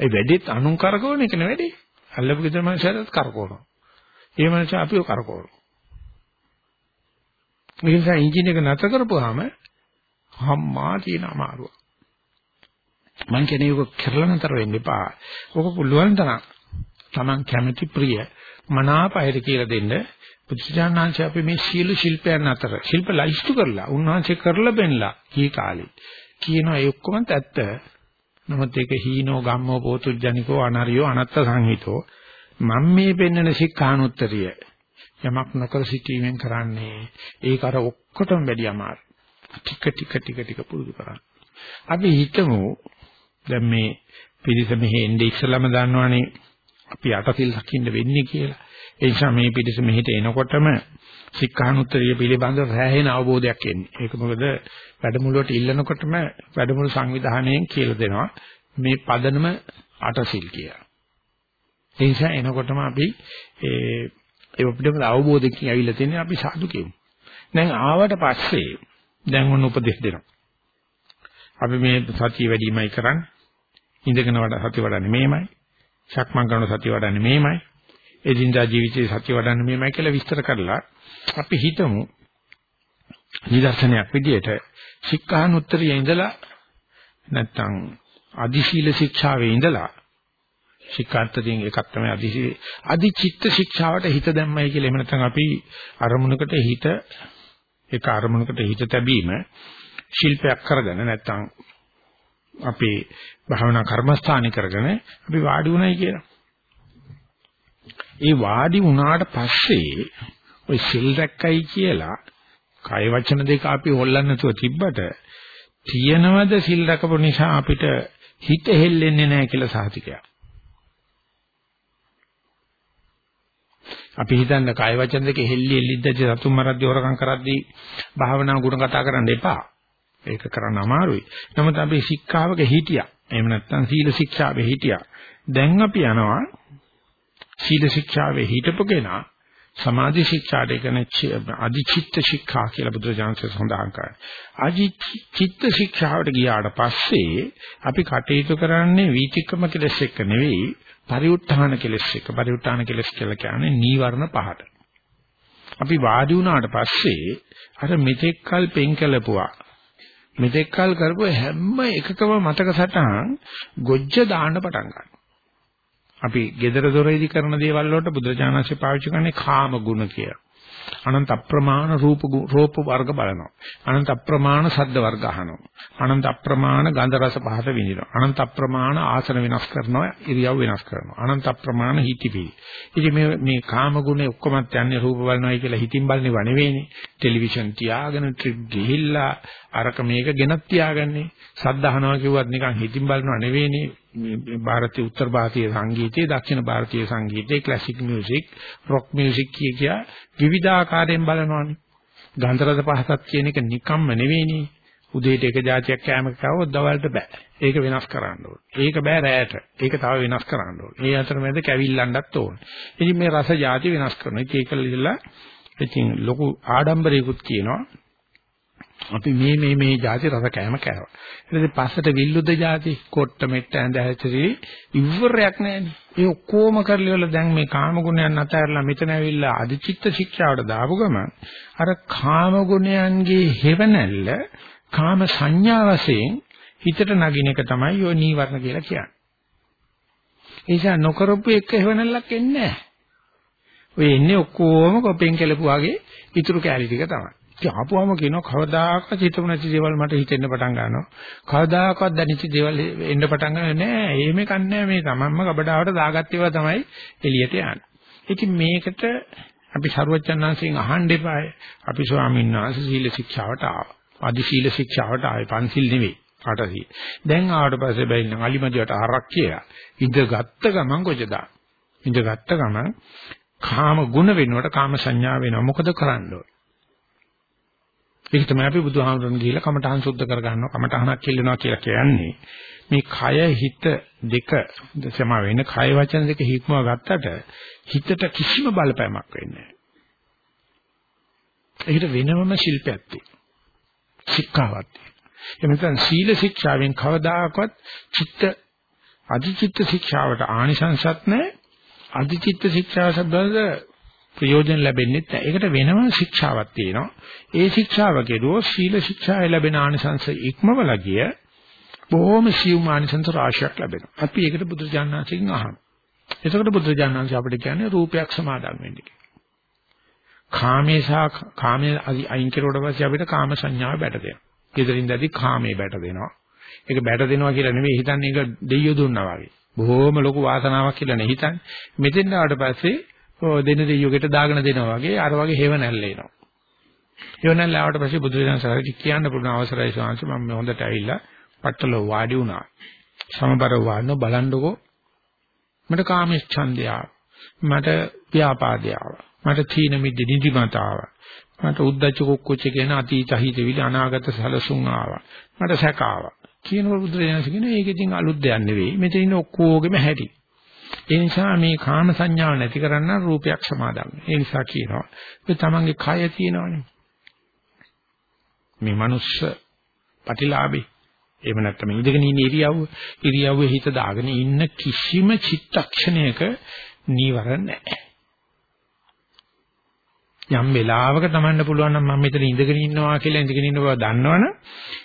ඒ වැඩිත් අනුන් කරකවන එක නෙවෙයි අල්ලපු ගෙදර මනුස්සයරත් කරකවනවා. ඒ මනුස්සයා අපිව කරකවනවා. ඒ නිසා එන්ජින් එක නැතර කරපුවාම හම්මා තියෙන අමාරුව. මං කියන්නේ ඔක කරලා නතර වෙන්න එපා. ඔක පුළුවන් තරම් Taman කැමති ප්‍රිය මනාපයර කියලා දෙන්න බුදුසජාණන්සේ අපි මේ සීල ශිල්පයන් අතර ශිල්ප ලයිස්තු කරලා උන්වහන්සේ කරලා බෙන්ලා කී කාලේ කියනවා ඒ ඔක්කොම ඇත්ත නමුත් ඒක හීනෝ ගම්මෝ පෝතුජ්ජනිකෝ අනරියෝ අනත්ත සංහිතෝ මම මේ පෙන්වන සික්ඛානුත්තරිය යමක් නොකර සිටීමෙන් කරන්නේ ඒක අර ඔක්කොටම වැඩි අමාරු ටික ටික ටික ටික පුරුදු කරන්න අපි හිතමු දැන් මේ පිරිස මෙහෙ එන්නේ ඉස්සලම දන්නවනේ අපි අටසිල් රකින්න වෙන්නේ කියලා ඒ නිසා මේ පිටිස මෙහෙට එනකොටම සික්ඛානුත්තරිය පිළිබඳව රැහෙන අවබෝධයක් එන්නේ. ඒක මොකද වැඩමුළුවට ඉල්ලනකොටම වැඩමුළු සංවිධානයෙන් කියලා දෙනවා මේ පදනම අටසිල් කියලා. ඒ නිසා එනකොටම අපි ඒ ඒ පිළිබඳව අවබෝධයකින් ඇවිල්ලා තියෙන්නේ අපි සාදු කියමු. දැන් ආවට පස්සේ දැන් මොන උපදෙස් දෙනවා. අපි මේ සතිය වැඩිමයි කරන්නේ. ඉඳගෙන වඩා සතිය වඩන්නේ මේමයි. සක්මන් කරන සතිය වඩන්නේ මේමයි. එදිනදා ජීවිතේ සත්‍ය වඩන්න මෙහෙමයි කියලා විස්තර කරලා අපි හිතමු නිදර්ශනයක් විදිහට ශික්ෂානුත්තරියේ ඉඳලා නැත්තම් අදිශීල ශික්ෂාවේ ඉඳලා ශික්ෂාර්ථයෙන් එකක් තමයි අදිශී අදිචිත්ත ශික්ෂාවට හිත දැම්මයි කියලා එහෙම නැත්නම් අපි අරමුණකට හිත එක අරමුණකට හිත තැබීම ශිල්පයක් කරගෙන නැත්තම් අපේ භාවනා කර්මස්ථානේ කරගෙන අපි වාඩි වුණයි කියලා ඒ වාඩි වුණාට පස්සේ ওই සිල් රැක්කයි කියලා කය වචන දෙක අපි හොල්ලන්න නැතුව තිබ්බට තියනවද සිල් රැකපු නිසා අපිට හිත හෙල්ලෙන්නේ නැහැ කියලා සාහිතිකයක්. අපි හිතන්නේ කය වචන දෙක හෙල්ලි එල්ලිද්දදී සතුම් මරද්දී හොරකම් කරද්දී භාවනා ගුණ කතා කරන්න එපා. ඒක කරන්න අමාරුයි. නමුත් අපි ශික්ෂාවක හිටියා. එහෙම නැත්නම් සීල ශික්ෂාවේ හිටියා. දැන් අපි යනවා සීල ශික්ෂාවේ හිටපු කෙනා සමාධි ශික්ෂාට කියන අධිචිත්ත ශික්ෂා කියලා බුදුරජාණන්සේ සඳහන් කරා. අධිචිත්ත ශික්ෂාවට ගියාට පස්සේ අපි කටයුතු කරන්නේ වීතික්‍රම කෙලස් එක්ක නෙවෙයි පරිඋත්ථාන කෙලස් එක්ක. පරිඋත්ථාන කෙලස් කියලා කියන්නේ නීවරණ පහට. අපි වාඩි වුණාට පස්සේ අර මෙතෙක්කල් පෙන් කළපුවා මෙතෙක්කල් කරපු හැම එකකම මතක සටහන් ගොජ්ජ දාන්න පටන් ගන්නවා. අපි gedara doreidi කරන දේවල් වලට බුදුරජාණන්සේ පාවිච්චි කරන්නේ කාම ගුණ කියලා. අනන්ත අප්‍රමාණ රූප රූප වර්ග බලනවා. අනන්ත අප්‍රමාණ ශබ්ද වර්ග අහනවා. අනන්ත අප්‍රමාණ ගන්ධ රස පහත විඳිනවා. අනන්ත අප්‍රමාණ ආසන වෙනස් කරනවා, ඉරියව් වෙනස් කරනවා. අනන්ත අප්‍රමාණ හිතිපිලි. ඉතින් මේ මේ කාම ගුණේ ඔක්කොමත් යන්නේ රූප බලනවායි කියලා හිතින් බලනව නෙවෙයිනේ. ටෙලිවිෂන් තියාගෙන ට්‍රිප් ගිහිල්ලා අරක මේක ගෙනත් තියාගන්නේ. සද්ද අහනවා කිව්වත් නිකන් හිතින් බලනව නෙවෙයිනේ. මේ ಭಾರತೀಯ උත්තර ಭಾರತೀಯ සංගීතයේ දක්ෂිණ ಭಾರತೀය සංගීතයේ ක්ලාසික මියුසික් රොක් මියුසික් කිය කියා විවිධාකාරයෙන් බලනවානේ. ගන්ධරස පහසත් කියන එක නිකම්ම නෙවෙයිනේ. උදේට එක જાතියක් කෑමක කවොත් දවල්ට බෑ. ඒක වෙනස් කරන්න ඕනේ. ඒක බෑ රැයට ඒක තව වෙනස් කරන්න ඕනේ. ඒ අතරමැද කැවිල්ලන්නත් ඕනේ. ඉතින් මේ රස જાති වෙනස් කරනවා. ඒක ඒකල ඉඳලා ඉතින් ලොකු ආඩම්බරයකුත් කියනවා. අපි මේ මේ මේ જાති රස කෑම කෑවා. ඊට පස්සට විල්ලුද જાති කොට්ට මෙට්ට ඇඳ හැචරි ඉවරයක් නැහැනේ. ඒ ඔක්කොම කරලිවල දැන් මේ කාම ගුණයන් අතහැරලා මෙතන ඇවිල්ලා අධිචිත්ත ශික්ෂාවට දාපු ගමන් අර කාම ගුණයන්ගේ හේවණල්ල කාම සංඥා වශයෙන් හිතට නගින එක තමයි ඔය නීවරණ කියලා කියන්නේ. ඒ නිසා නොකරපු එක හේවණල්ලක් එන්නේ නැහැ. ඔය එන්නේ ඔක්කොම කොපෙන් කෙලපු වගේ ඉතුරු කැලි ටික තමයි. ඉතින් ආපුවම කියනවා කවදාකවත් හිතුව නැති දේවල් මට හිතෙන්න පටන් ගන්නවා. කවදාකවත් දැනෙච්ච දේවල් එන්න පටන් ගන්නවා නෑ. එහෙම කන්නේ මේ තමන්ම කබඩාවට දාගත්ත ඒවා තමයි එළියට යන්නේ. ඉතින් මේකට අපි සරුවචන්නාංශයෙන් අහන්න එපායි. අපි ස්වාමීන් වහන්සේ සීල ශික්ෂාවට ආවා. අදි සීල ශික්ෂාවට ආවේ පන්සිල් නෙවෙයි. අටසී. දැන් ආවට පස්සේ බැින්න අලිමදියට හරක් කියලා. ඉඳගත්ත ගමන් කොච්චදා. ඉඳගත්ත ගමන් කාම ගුණ වෙනකොට කාම සංඥා වෙනවා. මොකද කරන්න ඕන? ඒක තමයි අපි බුදුහාමුදුරන් ගිහිල්ලා කමඨහන් සුද්ධ කරගන්නවා කමඨහනක් කෙල්ලනවා කියලා කියන්නේ. මේ කය හිත දෙක සම වෙන කය වචන දෙක හික්මව ගත්තට හිතට කිසිම බලපෑමක් වෙන්නේ නැහැ. ඒකට වෙනමම ශිල්පයක් තියෙනවා. ශික්ෂාවක් තියෙනවා. එමෙතන සීල ශික්ෂාවෙන් කවදාකවත් චිත්ත අධිචිත්ත ශික්ෂාවට ආනිසංසත් නැහැ. අධිචිත්ත ශික්ෂාව සම්බන්ධ ප්‍රයෝජන ලැබෙන්නේ නැහැ. ඒකට වෙනම ශික්ෂාවක් තියෙනවා. ඒ ශික්ෂාව කෙරුවොත් සීල ශික්ෂාවේ ලැබෙන ආනිසංස ඉක්මවලා ගිය බොහොම සියුම් ආනිසංස රාශියක් ලැබෙනවා. අපි ඒකට බුදුරජාණන්සේගෙන් අහනවා. එතකොට බුදුරජාණන් අපිට කියන්නේ රූපයක් සමාදන් වෙන්න කියලා. කාමේසා කාමයේ අයින් කෙරුවට පස්සේ අපිට කාම සංඥාව බැට දෙනවා. ඊතරින්දදී කාමයේ බැට දෙනවා. ඒක බැට දෙනවා කියලා නෙමෙයි හිතන්නේ ඒක දෙයියෝ දුන්නා වගේ. බොහොම ලොකු වාසනාවක් කියලා නේ හිතන්නේ. මෙතෙන් ආවට පස්සේ දෙන දෙයියෝකට දාගෙන දෙනවා වගේ අර වගේ හේව නැල්ල එනවා. හේව නැල්ල ආවට පස්සේ බුදුරජාණන් සාරිට කියන්න පුළුවන් අවසරයි ස්වාමීන් වහන්සේ මම හොඳට ඇවිල්ලා පట్టල වාඩි වුණා. සමබර වාඩිව බලන්නකෝ මට කාමච්ඡන්දය මට ව්‍යාපාදය මට තීන මිද්ද නිදිමතාව මට උද්දච්ච කුක්කුච්ච කියන අතීත හිතවිලි අනාගත සැලසුම් ආවා මට සැක ආවා කියනකොට බුදුරජාණන් කියන ඒක ඉතින් අලුත් දෙයක් නෙවෙයි මෙතන ඉන්න ඔක්කොගෙම හැටි ඒ නිසා මේ කාම සංඥාව නැති කරන්න රූපයක් සමාදන් ඒ නිසා කියනවා. ඒ තමන්ගේ කය තියෙනවනේ. මේ මනුස්ස ප්‍රතිලාභේ එහෙම නැත්නම් ඉඳගෙන ඉන්න ඉරියව්ව. ඉරියව්වේ හිත දාගෙන ඉන්න කිසිම චිත්තක්ෂණයක නීවරණ නැහැ. යම් වෙලාවක තමන්න පුළුවන් නම් මම මෙතන ඉඳගෙන ඉන්නවා කියලා ඉඳගෙන ඉන්න බව දන්නවනම්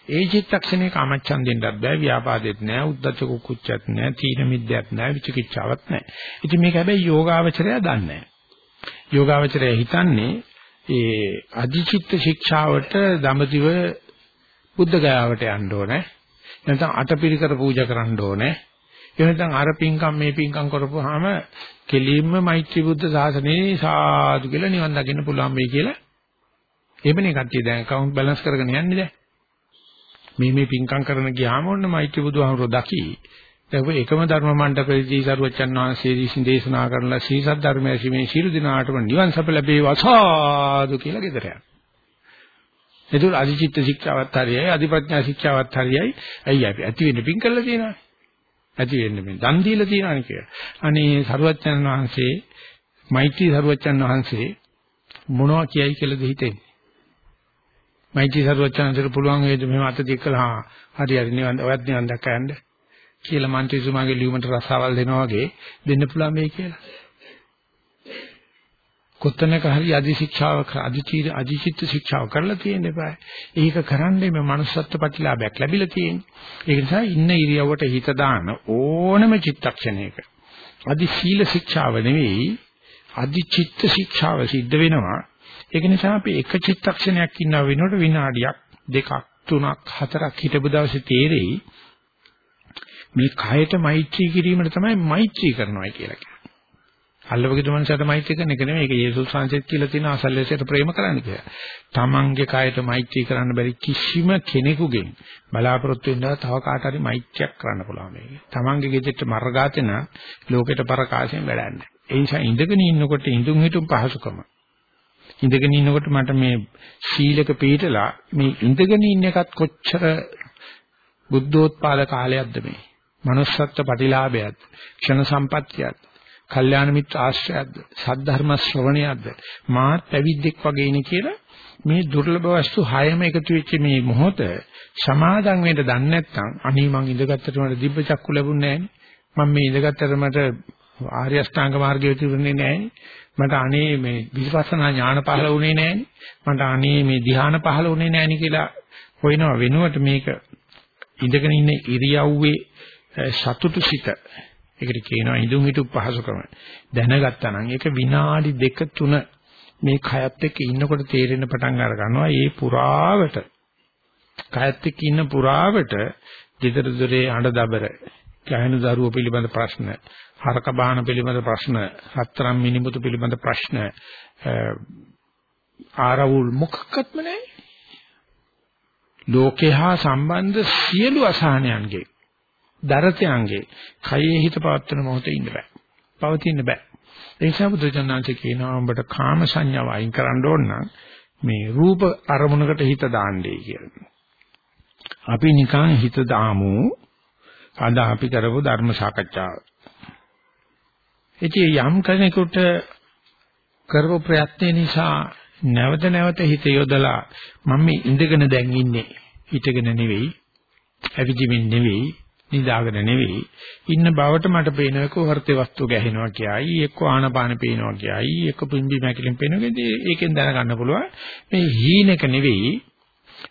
ඒ චිත්තක්ෂණේ කාමච්ඡන්දෙන්වත් බෑ ව්‍යාපාදෙත් නෑ උද්දච්ච කුක්කුච්චත් නෑ තීන මිද්දයක් නෑ විචිකිච්ඡාවක් නෑ. ඉතින් මේක හැබැයි යෝගාවචරය දන්නේ නෑ. යෝගාවචරය හිතන්නේ ඒ අධිචිත්ත ශික්ෂාවට දඹදිව බුද්ධ ගයාවට යන්න ඕනේ. නැත්නම් අටපිරිකර පූජා කරන්න ඕනේ. එහෙම නැත්නම් අර පින්කම් මේ පින්කම් කරපුවාම කෙලින්ම මෛත්‍රී බුද්ධ ශාසනයේ සාදු කියලා නිවන් දකින්න පුළුවන් වෙයි කියලා. එහෙමනේ කට්ටිය දැන් account balance කරගෙන යන්නේ දැන්. මේ මේ පින්කම් කරන ගියාම ඔන්න මෛත්‍රී බුදුහාමුදුරුවෝ දකි. දැන් එකම ධර්ම මණ්ඩපයේදී සරුවච්චන් වහන්සේ විසින් දේශනා කරලා සී සද්ධ ධර්මයේ සීමේ ශීල දිනාටම නිවන් සප ලැබේවා සාදු කියලා ගෙදර යනවා. ඒක අධිචිත්ත ශික්ෂාවත් හරියයි අධිප්‍රඥා ශික්ෂාවත් හරියයි. ඇයි අපි ඇති වෙන්න පින් කරලා තියෙනවා. ඇති වෙන්න මේ දන් දීලා තියෙනවානේ කියලා. අනේ සරුවච්චන් වහන්සේ මෛත්‍රී සරුවච්චන් වහන්සේ මොනවා කියයි කියලාද හිතෙන්නේ? මෛත්‍රී සරුවච්චන්ට පුළුවන් වේද මෙහෙම අත දික්කලා හරි හරි නිවන් ඔයත් නිවන් දැක්කයන්ද කියලා මන්ත්‍රීතුමාගේ ලියුමට රසාවල් දෙනවා වගේ දෙන්න පුළුවන් වෙයි කියලා. කොතනක හරි අධි ශික්ෂාව අධිචීර අධිචිත්ත ශික්ෂාව කරලා තියෙන්න එපා. ඒක කරන්නේ මේ manussත්ව ප්‍රතිලාභයක් ලැබිලා තියෙන්නේ. ඒ නිසා ඉන්න ඉරියව්වට හිත දාන ඕනම චිත්තක්ෂණයක අධි සීල ශික්ෂාව නෙවෙයි අධිචිත්ත ශික්ෂාව සිද්ධ වෙනවා. ඒක නිසා අපි එක චිත්තක්ෂණයක් ඉන්නව වෙනකොට විනාඩියක් දෙකක් තුනක් හතරක් හිටපු දවසේ තේරෙයි මේ කයට මෛත්‍රී කිරීමට තමයි මෛත්‍රී කරනවා කියලා කියන්නේ. අල්ලවගේ මනසට මෛත්‍රී කරන එක නෙමෙයි. ඒක යේසුස් වහන්සේත් කියලා තියෙන අසල්වැසියට ප්‍රේම කරන්න කියලා. තමන්ගේ කයට මෛත්‍රී කරන්න බැරි කිසිම කෙනෙකුගෙන් බලාපොරොත්තු වෙනවා තව කාට හරි මෛත්‍රියක් කරන්න පුළුවන් මේක. තමන්ගේ ගෙදරට මර්ගාතෙන ලෝකෙට පරකාශයෙන් වැඩන්නේ. ඒ නිසා ඉඳගෙන ඉන්නකොට ඉඳුන් හිටුම් පහසුකම. ඉඳගෙන ඉන්නකොට මට මේ ශීලක පිළිතලා මේ ඉඳගෙන ඉන්න එකත් කොච්චර බුද්ධෝත්පාද කාලයක්ද මේ. manussත්ත්ව ප්‍රතිලාභයත් ක්ෂණ සම්පත්තියත් කල්යාණ මිත්‍ර ආශ්‍රයයක්ද සද්ධර්ම ශ්‍රවණයක්ද මාත් පැවිද්දෙක් වගේ ඉන්නේ කියලා මේ දුර්ලභ වස්තු හයම එකතු වෙච්ච මේ මොහොත සමාදන් වෙන්න දන්නේ නැත්නම් අනී මං ඉඳගත්තට මට දිබ්බ චක්කු ලැබුණේ නැහැ මම මේ ඉඳගත්තට මට ආර්ය අෂ්ටාංග මාර්ගය තිබුණේ නැහැ මට අනේ මේ විපස්සනා ඥාන පහළ වුණේ නැහැ මට අනේ මේ ධ්‍යාන පහළ වුණේ නැහැ කියලා හොයනවා. වෙනුවට මේක ඉඳගෙන ඉන්න ඉරියව්වේ සතුටු සිත ඒකට කියනවා ඉදුම් හිටු පහසුකම. දැනගත්තා නම් ඒක විනාඩි දෙක තුන මේ කයත් එක්ක ඉන්නකොට තේරෙන්න පටන් අර ගන්නවා. ඒ පුරාවට කයත් එක්ක ඉන්න පුරාවට gedara dore අඬ දබර ගැහෙන දරුවෝ පිළිබඳ ප්‍රශ්න, හරක බාහන පිළිබඳ ප්‍රශ්න, හතරම් මිනිමුතු පිළිබඳ ප්‍රශ්න ආරවුල් මොකක්වත්ම නැහැ. ලෝකේ හා සම්බන්ධ සියලු අසහනයන්ගේ දරතයන්ගේ කයේ හිත පවත්වන මොහොතේ ඉන්න බෑ. පවතින්න බෑ. ඒ නිසා බුදුචන්නාංශ කියනවා උඹට කාම සංඥාව අයින් කරන්න ඕන නම් මේ රූප අරමුණකට හිත දාන්නේ කියලා. අපි නිකන් හිත දාමු අද අපි කරපු ධර්ම සාකච්ඡාව. ඉතින් යම් කෙනෙකුට කරපු ප්‍රයත්න නිසා නැවත නැවත හිත යොදලා මම මේ ඉඳගෙන දැන් ඉන්නේ හිටගෙන නෙවෙයි ඇවිදිමින් නෙවෙයි නිදාගෙන නෙවෙයි ඉන්න බවට මට පේනක වර්තේ වස්තු ගැහෙනවා කියයි එක්ක ආනපාන පේනවා කියයි එක්ක පිම්බි මැකිලින් පේනවා ඒකෙන් දැනගන්න පුළුවන් මේ හීනක නෙවෙයි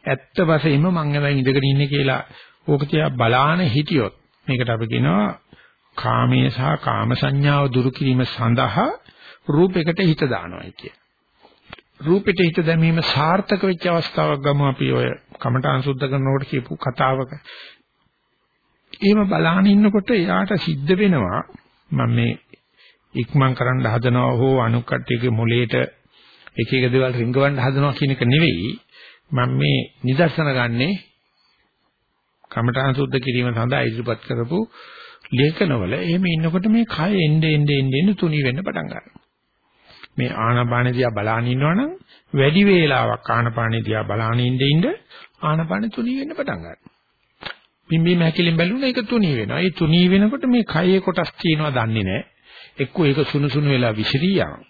ඇත්ත වශයෙන්ම මං එලා ඉඳගෙන ඉන්නේ කියලා ඕක තියා බලාන හිටියොත් මේකට අපි කියනවා කාමයේ සහ කාම සංඥාව දුරු කිරීම සඳහා රූපයකට හිත දානවායි කිය. රූපෙට හිත දැමීම සාර්ථක වෙච්ච අවස්ථාවක් ගමු අපි ඔය කමඨාන් සුද්ධ කරනකොට කියපු කතාවක. එහෙම බලාගෙන ඉන්නකොට එයාට සිද්ධ වෙනවා මම මේ ඉක්මන් කරන්න හදනවා හෝ අනුක් කට්ටියගේ මොලේට එක එක දේවල් රිංගවන්න හදනවා කියන එක නෙවෙයි මම මේ නිදර්ශන ගන්නේ කමඨාන් සුද්ධ කිරීම සඳහා ඉදිරිපත් කරපු ලේඛනවල එහෙම ඉන්නකොට මේ කය එnde ende ende ende තුනී වෙන්න පටන් ගන්නවා. මේ ආනාපාන දිහා බලාගෙන ඉන්නවනම් වැඩි වේලාවක් ආනාපාන දිහා බලාගෙන ඉඳින්න ඉඳ ආනාපාන තුනී වෙන්න පටන් ගන්නවා. පිම්බීම හැකිලින් බැලුණා ඒක තුනී වෙනවා. ඒ තුනී වෙනකොට මේ කයේ කොටස් තියෙනවා දන්නේ නැහැ. එක්ක ඒක සුණු සුණු වෙලා විසිරී යනවා.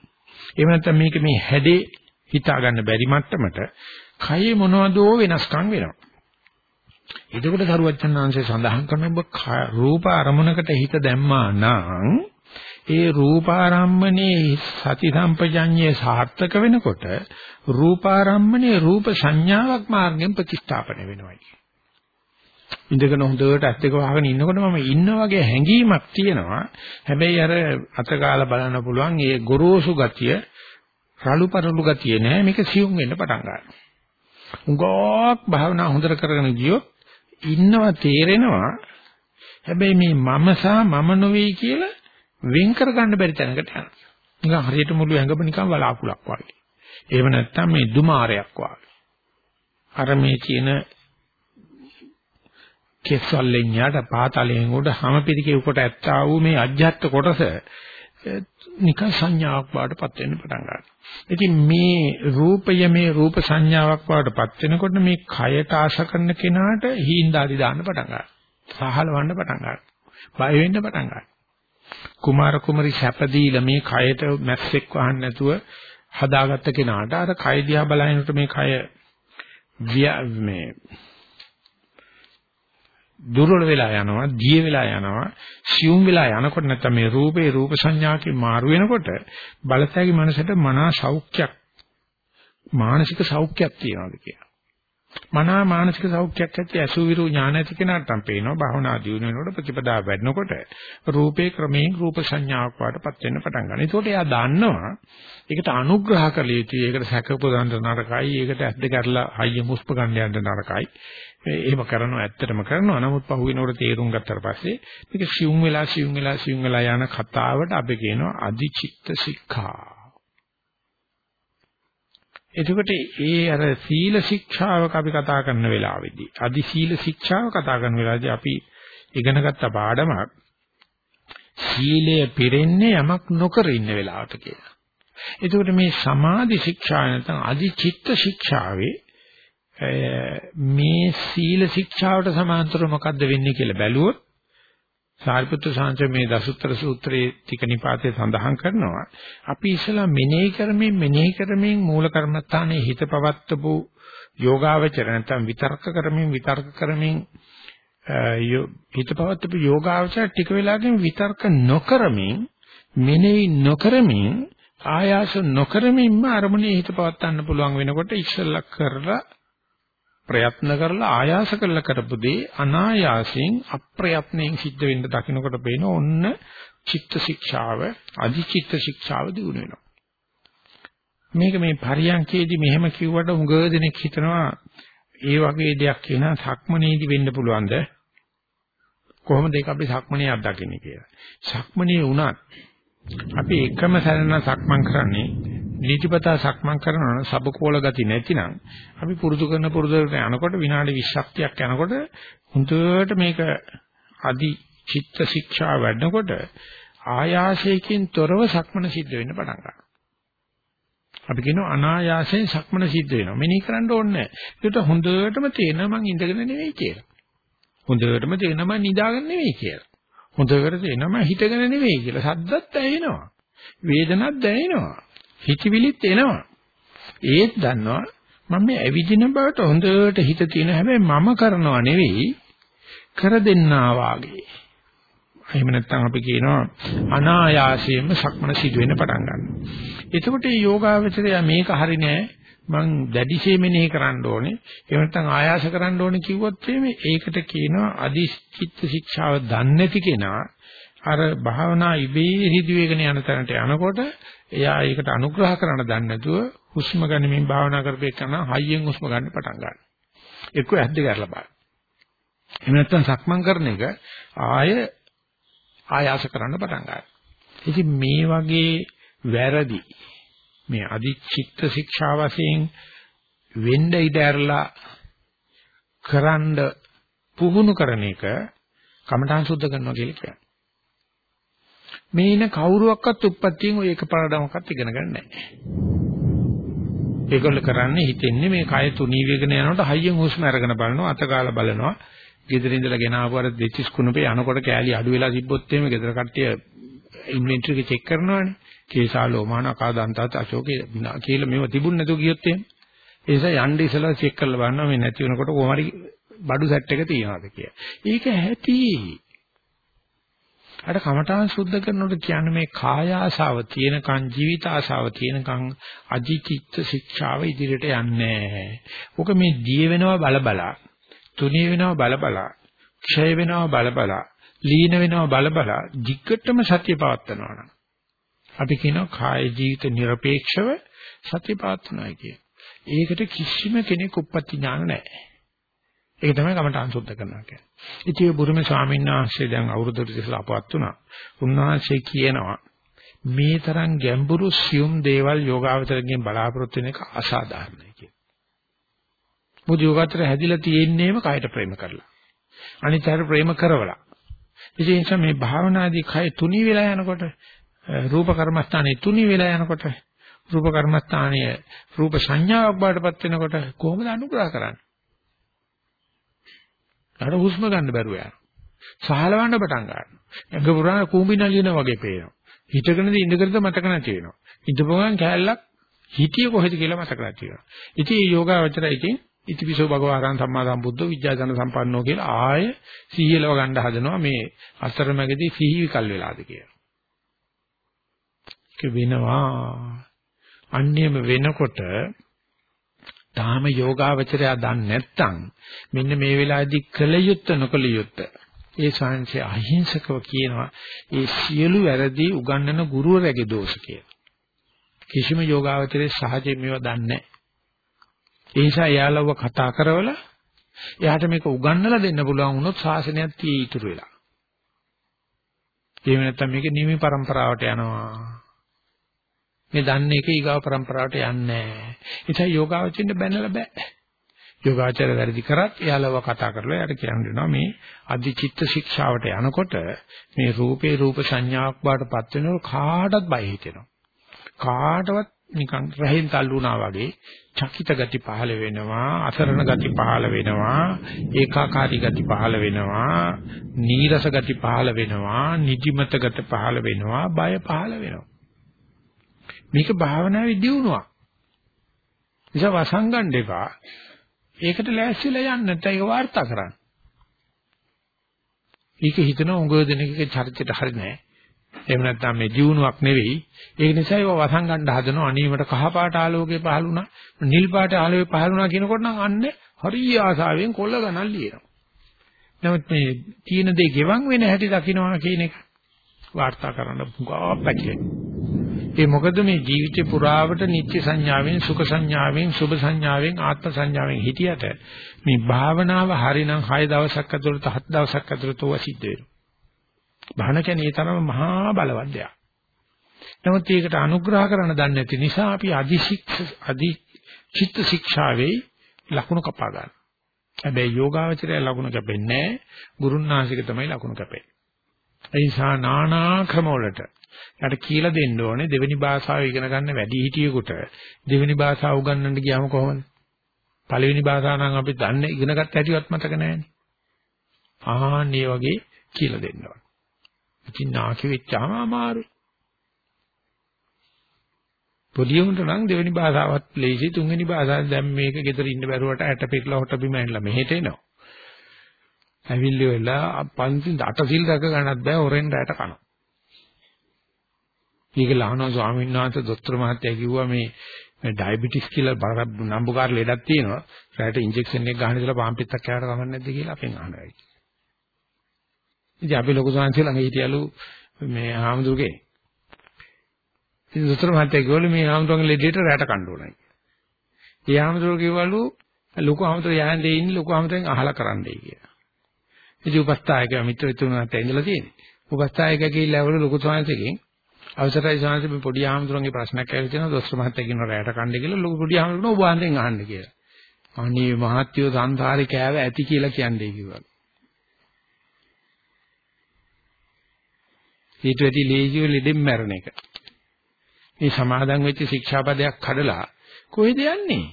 එහෙම නැත්නම් මේක මේ හැඩේ හිතා ගන්න බැරි මට්ටමට කයේ මොනවදෝ වෙනස්කම් වෙනවා. එතකොට සරුවච්චන්හන්සේ සඳහන් කරන ඔබ රූප අරමුණකට හිත දැම්මා නම් ඒ රූපාරම්මනේ සති සම්පජඤ්ඤේ සාර්ථක වෙනකොට රූපාරම්මනේ රූප සංඥාවක් මාර්ගයෙන් ප්‍රතිස්ථාපන වෙනවා. ඉඳගෙන හොඳට ඇස් දෙක වහගෙන ඉන්නකොට මම ඉන්න වගේ හැඟීමක් තියෙනවා. හැබැයි අර අතගාලා බලන්න පුළුවන් ඒ ගොරෝසු ගතිය, රළු පරළු ගතිය නෑ මේක සියුම් වෙන්න පටන් ගන්නවා. උගෝක් භාවනා හොඳට කරගෙන ගියොත් ඉන්නවා තේරෙනවා. හැබැයි මේ මම සහ මම නොවේ කියලා වෙන් කරගන්න බැරි තැනකට යනවා. නිකන් හරියට මුළු ඇඟම නිකන් වලාකුලක් වගේ. එහෙම නැත්නම් මේ දුමාරයක් වගේ. අර මේ කියන කෙස්වලෙන් යට පාතලෙන් උඩ හැම පිටිකේ උකට ඇත්තා වූ මේ අජ්ජත් කොටස නිකන් සංඥාවක් බවටපත් වෙන්න පටන් ගන්නවා. ඉතින් මේ රූපය මේ රූප සංඥාවක් බවටපත් වෙනකොට මේ කයට ආශ කරන කෙනාට හීන්දාරි දාන්න පටන් ගන්නවා. සහලවන්න පටන් ගන්නවා. බය වෙන්න පටන් ගන්නවා. කුමාර කුමරි සැපදීලා මේ කයට මැස්සෙක් වහන්න නැතුව හදාගත්ත කෙනාට අර කය දිහා බලනකොට මේ කය මේ දුර්වල වෙලා යනවා, දිය වෙලා යනවා, සියුම් වෙලා යනකොට නැත්නම් මේ රූපේ රූප සංඥාකේ මාරු වෙනකොට බලතැගි මනසට මනා සෞඛ්‍යයක් මානසික සෞඛ්‍යයක් තියනවාද කියලා. මනා මානසික සෞඛ්‍යයක් ඇති අසුවිරු ඥාන ඇති කෙනාට නම් පේනවා භවනා දියුණු වෙනකොට ප්‍රතිපදා වැඩනකොට රූපේ ක්‍රමයෙන් රූප සංඥාවක් වඩපත් වෙන්න පටන් ගන්නවා. ඒකට එයා දන්නවා ඒකට අනුග්‍රහ කළ යුතුයි. ඒකට සැකපොදන්න නරකයි. ඒකට ඇද්ද කරලා හයිය මුස්ප ගන්න යන්න නරකයි. එහෙම කරනවා ඇත්තටම කරනවා. නමුත් පහුවෙනකොට තේරුම් ගත්තට පස්සේ මේක සියුම් වෙලා සියුම් වෙලා සියුම් වෙලා යන කතාවට අපි කියනවා අදිචිත්ත සික්ඛා. එතකොට ඒ අර සීල ශික්ෂාවක අපි කතා කරන වෙලාවේදී අදි සීල ශික්ෂාව කතා කරන වෙලාවේදී අපි ඉගෙනගත්ත පාඩමක් සීලය පිරෙන්නේ යමක් නොකර ඉන්න වෙලාවට කියලා. එතකොට මේ සමාධි ශික්ෂා නැත්නම් අදි චිත්ත ශික්ෂාවේ මේ සීල ශික්ෂාවට සමාන්තරව මොකද්ද වෙන්නේ කියලා බැලුවොත් සාරිපුත්‍ර සාංශ මේ දසුත්තර සූත්‍රයේ ටික නිපාතේ සඳහන් කරනවා. අපි ඉස්සලා මෙනෙහි කරමින් මෙනෙහි කරමින් මූල කර්මස්ථානයේ හිත පවත්වපු යෝගාවචර නැත්නම් විතර්ක කරමින් විතර්ක කරමින් හිත පවත්වපු යෝගාවචර ටික වෙලාවකින් විතර්ක නොකරමින් මෙනෙහි නොකරමින් ආයාස නොකරමින්ම අරමුණේ හිත පවත්වන්න පුළුවන් වෙනකොට ඉස්සලා කරලා ප්‍රයත්න කරලා ආයාස කරලා කරපු දේ අනායාසයෙන් අප්‍රයත්නයෙන් සිද්ධ වෙන්න දකින්නකොට පේන ඔන්න චිත්ත ශික්ෂාව අධිචිත්ත ශික්ෂාව දිනු වෙනවා. මේක මේ පරියන්කේදී මෙහෙම කිව්වට හුඟ දෙනෙක් හිතනවා ඒ වගේ දෙයක් කියන සක්මනේදී වෙන්න පුළුවන්ද? කොහොමද ඒක අපි සක්මනේ අත්දකින්නේ කියලා. සක්මනේ වුණත් අපි එකම සැරේන සක්මන් කරන්නේ නීතිපතා සක්මන් කරනවා නම් සබකෝල ගති නැතිනම් අපි පුරුදු කරන පුරුදුකට යනකොට විනාඩි 20ක් යනකොට හුදුවට මේක අදි චිත්ත ශික්ෂා වැඩනකොට ආයාසයෙන් තොරව සක්මන සිද්ධ වෙන්න පටන් ගන්නවා. අපි කියනවා අනායාසයෙන් සක්මන සිද්ධ වෙනවා. මෙනෙහි කරන්න ඕනේ නැහැ. ඒකට හොඳටම තේරෙනවා මං ඉඳගෙන නෙවෙයි කියලා. හොඳටම තේරෙනවා මං නිදාගෙන නෙවෙයි කියලා. හොඳට තේරෙනවා මං හිටගෙන නෙවෙයි කියලා. සද්දත් ඇහෙනවා. වේදනත් දැනෙනවා. හිතවිලිත් එනවා. ඒත් දන්නවා මම මේ ඇවිදින බවට හොඳට හිත තියෙන හැබැයි මම කරනවා නෙවෙයි කර දෙන්නා වාගේ. එහෙම නැත්නම් අපි කියනවා අනායාසයෙන්ම සක්මන සිදු වෙන්න පටන් ගන්නවා. එතකොට මේ යෝගාවචරය මේක හරි නෑ මං දැඩිශේ මෙනෙහි කරන්න ඕනේ. එහෙම නැත්නම් ආයාස කරන්න ඕනේ කිව්වොත් මේකට කියනවා අදිෂ්ඨිත ශික්ෂාව දන්නේ නැති කෙනා අර භාවනා ඉබේ හිදුවේගෙන යන තැනට යනකොට එයා ඒකට අනුග්‍රහ කරන්න දන්නේ නැතුව හුස්ම ගනිමින් භාවනා කරපේ කරන හයියෙන් හුස්ම ගන්න පටන් ගන්නවා. එක්ක ඇද්ද කරලා බලන්න. එහෙම නැත්නම් සක්මන් කරන එක ආය ආයාස කරන්න පටන් ගන්නවා. ඉතින් මේ වගේ වැරදි මේ අදිචිත්ත ශික්ෂා වශයෙන් වෙන්න ඉඩ ඇරලා කරන්න පුහුණු කරන එක කමඨාන් සුද්ධ කරනවා කියලා කියන්නේ. මේ ඉන කවුරුවක්වත් උප්පත්තියෙන් ඔය එකපාරටමකත් ඉගෙන ගන්න නැහැ. ඒගොල්ල කරන්නේ හිතෙන්නේ මේ කය තුනී වේගන යනකොට හයියෙන් හුස්ම අරගෙන බලනවා අතකාලා බලනවා. ගෙදර ඉඳලා ගෙන ආපු අර දෙතිස් කුණපේ යනකොට කෑලි අඩු වෙලා තිබ්බොත් එහෙම ගෙදර කට්ටිය ඉන්වෙන්ටරි එක චෙක් කරනවානේ. කේසා ලෝමාන අකාදන්තත් අශෝකේ කියලා මේව තිබුණ නැතුව ගියොත් එහෙම. ඒ නිසා යන්න ඉස්සලා චෙක් කරලා බලනවා මේ නැති වෙනකොට කොහොම හරි බඩු සෙට් එක තියනවාද කියලා. ඒක ඇති. අර කමඨාන් සුද්ධ කරනකොට කියන්නේ මේ කාය ආසාව තියෙනකන් ජීවිත ආසාව තියෙනකන් අධිචිත්ත ශික්ෂාව ඉදිරියට යන්නේ ඕක මේ දිය වෙනවා බලබලා, තුනී වෙනවා බලබලා, ක්ෂය වෙනවා බලබලා, ලීන වෙනවා බලබලා, දිග්ගටම සතිය පවත්නවා නම් අපි කියනවා කාය ජීවිත নিরপেক্ষව සතිය පවත්වනවා කියන. ඒකට කිසිම කෙනෙක් උප්පත්ති ඥාන නැහැ. ඒක තමයි කමඨාන් සුද්ධ කරනවා කියන්නේ. ඉතින් ඒ බුරුමේ ස්වාමීන් වහන්සේ දැන් අවුරුද්දකට ඉස්සෙල්ලා අපවත් වුණා. උන්වහන්සේ කියනවා මේ තරම් ගැඹුරු සියුම් දේවල් යෝගාවචරයෙන් බලාපොරොත්තු වෙන එක අසාධාරණයි කියලා. මොකද යෝගාචර හැදිලා තියෙන්නේම කයට ප්‍රේම කරලා. අනිත් අයට ප්‍රේම කරවලා. ඒ නිසා මේ භාවනාදී කය තුනී වෙලා යනකොට රූප කර්මස්ථානයේ තුනී වෙලා යනකොට රූප කර්මස්ථානයේ රූප සංඥාවක් බාටපත් වෙනකොට කොහොමද අනුග්‍රහ කරන්නේ? අර හුස්ම ගන්න බැරුව යනවා. සහලවන්න පටන් ගන්නවා. ඇඟ පුරා කූඹි නලියන වගේ පේනවා. හිටගෙනද ඉඳගෙනද මතක නැති වෙනවා. ඉඳපුවම කෑල්ලක් හිටියේ කොහෙද කියලා මතක නැති වෙනවා. ඉතින් මේ යෝගාවචරය ඉතින් ඉතිපිසෝ භගවාරං සම්මා සම්බුද්ධෝ විද්‍යාජන සම්පන්නෝ කියලා ආය සිහියලව ගන්න හදනවා මේ අතරමැදි සිහි විකල් වෙලාද කියලා. ඒක වෙනවා. අන්නේම වෙනකොට තාම යෝගාවචරය දන්නේ නැත්නම් මෙන්න මේ වෙලාවේදී කල යුත්ත නොකල යුත්ත ඒ ශාන්සේ අහිංසකව කියනවා ඒ සියලු වැරදි උගන්වන ගුරුවරයාගේ දෝෂ කියලා. කිසිම යෝගාවචරයේ සහජයෙන් මේවා දන්නේ නැහැ. ඒ නිසා එයාලව කතා කරවලා එයාට මේක උගන්වලා දෙන්න පුළුවන් වුණොත් ශාසනයක් tie ඉතුරු වෙලා. එහෙම නැත්නම් මේක නිමි પરම්පරාවට යනවා. මේ දන්නේ එක ඊගාව પરම්පරාවට යන්නේ නැහැ. ඒසයි යෝගාවචින්න බැනලා බෑ. යෝගාචර වැඩි කරත් එයාලව කතා කරලා යාට කියන්න දෙනවා මේ අධිචිත්ත ශික්ෂාවට යනකොට මේ රූපේ රූප සංඥාවක් බාටපත් වෙනකොට කාටවත් බය හිතෙනවා. කාටවත් නිකන් රහෙන් තල්ලුණා වගේ චකිත ගති පහළ වෙනවා අසරණ ගති පහළ වෙනවා ඒකාකාරී ගති පහළ වෙනවා නීරස ගති පහළ වෙනවා නිදිමත ගති පහළ වෙනවා බය පහළ වෙනවා මේක භාවනාවේ දියුණුවක්. නිසා වසංගන්න එපා. ඒකට ලෑස්තිලා යන්න නැත්නම් ඒක වාර්තා කරන්න. ඒක හිතන උඟ දෙනෙක්ගේ චරිතයට හරි නෑ. එහෙම නැත්නම් මේ දියුණුවක් නෙවෙයි. ඒක නිසා ඒක වසංගන්න හදනවා. අනීමට කහ පාට ආලෝකය පහළ වුණා. නිල් පාට ආලෝකය පහළ වුණා කියනකොට නම් අන්නේ හරිය ආසාවෙන් කොල්ල ගණන් ලියනවා. නමුත් මේ තීන දේ ගෙවන් වෙන හැටි දකින්නවා කියන එක වාර්තා කරන්න පුගා පැකිලෙනවා. ඒ මොකද මේ ජීවිතේ පුරාවට නිත්‍ය සංඥාවෙන් සුඛ සංඥාවෙන් සුභ සංඥාවෙන් ආත්ම සංඥාවෙන් හිටියට මේ භාවනාව හරිනම් 6 දවසක් ඇතුළත 7 දවසක් ඇතුළත ඔව සිද්ධ වෙනවා. භාවන කියන්නේ ඒ තරම මහා බලවත් දෙයක්. නමුත් ඒකට අනුග්‍රහ කරන්න දන්නේ නැති නිසා අපි අදිශික්ෂ අදි චිත්ත ශික්ෂාවේ ලකුණු කපා ගන්න. හැබැයි යෝගාවචරය ලකුණු කැපෙන්නේ නැහැ. ගුරුන්නාසික තමයි ලකුණු කැපෙන්නේ. ඒ නිසා නානා ක්‍රම වලට යාට කියලා දෙන්න ඕනේ දෙවෙනි භාෂාව ඉගෙන ගන්න වැඩි හිටියෙකුට දෙවෙනි භාෂාව උගන්වන්න ගියාම කොහොමද? පළවෙනි භාෂාව නම් අපි දන්නේ ඉගෙනගත්ත හැටිවත් මතක නැහැනේ. ආන්නේ වගේ කියලා දෙන්න ඕනේ. ඉතින් නාකි වෙච්චාම අමාරුයි. පොඩි උන්ට නම් දෙවෙනි භාෂාවත් ලේසි තුන්වෙනි භාෂාවෙන් දැන් මේක ගෙදර ඉන්න බැරුවට ඇට පිටලා හොට බිම ඇනලා මෙහෙට එනවා. ඇවිල්ලි වෙලා පන්ති අට සිල් රැක ගන්නත් බෑ හොරෙන් රැට කනවා. මේක ලහනවා ස්වාමීන් වහන්සේ දොස්තර මහත්තයා කිව්වා මේ මේ ඩයබටිස් කියලා බර නම්බුකාර ලෙඩක් තියෙනවා. රැට ඉන්ජෙක්ෂන් එක ගහන ඉතලා පාන් පිටක් කෑවට කමක් නැද්ද කියලා අපෙන් අහනවා. ඉතින් අපි ලොකු සංහස ළඟ හිටියලු මේ හාමුදුරුගේ. ඉතින් දොස්තර මහත්තයා කිව්වලු මේ හාමුදුරුවන්ගේ ලෙඩේට රැට කන්න ඕනයි. ඒ හාමුදුරුවෝ කිව්වලු ලොකු හාමුදුරුවෝ යහන්නේ ඉන්නේ ලොකු හාමුදුරුවෙන් අහලා කරන්නයි කියලා. ඉතින් උපස්ථායකයා මිත්‍ර තුනකට ඉඳලා තියෙන්නේ. උපස්ථායකයා කියලා ඇවලු ලොකු සංහසකින් අවසරයි සංහස මේ පොඩි හාමුදුරුවන්ගේ ප්‍රශ්නයක් ඇවිත් තියෙනවා දොස්තර මහත්තයා කියනවා රැට කන්න කියලා ලොකු පොඩි හාමුදුරුවෝ ඔබ වහන්සේගෙන් අහන්න කියලා. අනේ මහත්යෝ සංසාරේ කෑව ඇති කියලා කියන්නේ කිව්වා. ඊට වැඩි ලේසිව ලෙඩෙන් මැරෙන එක. මේ සමාදන් වෙච්ච ශික්ෂාපදයක් කඩලා කොහෙද යන්නේ?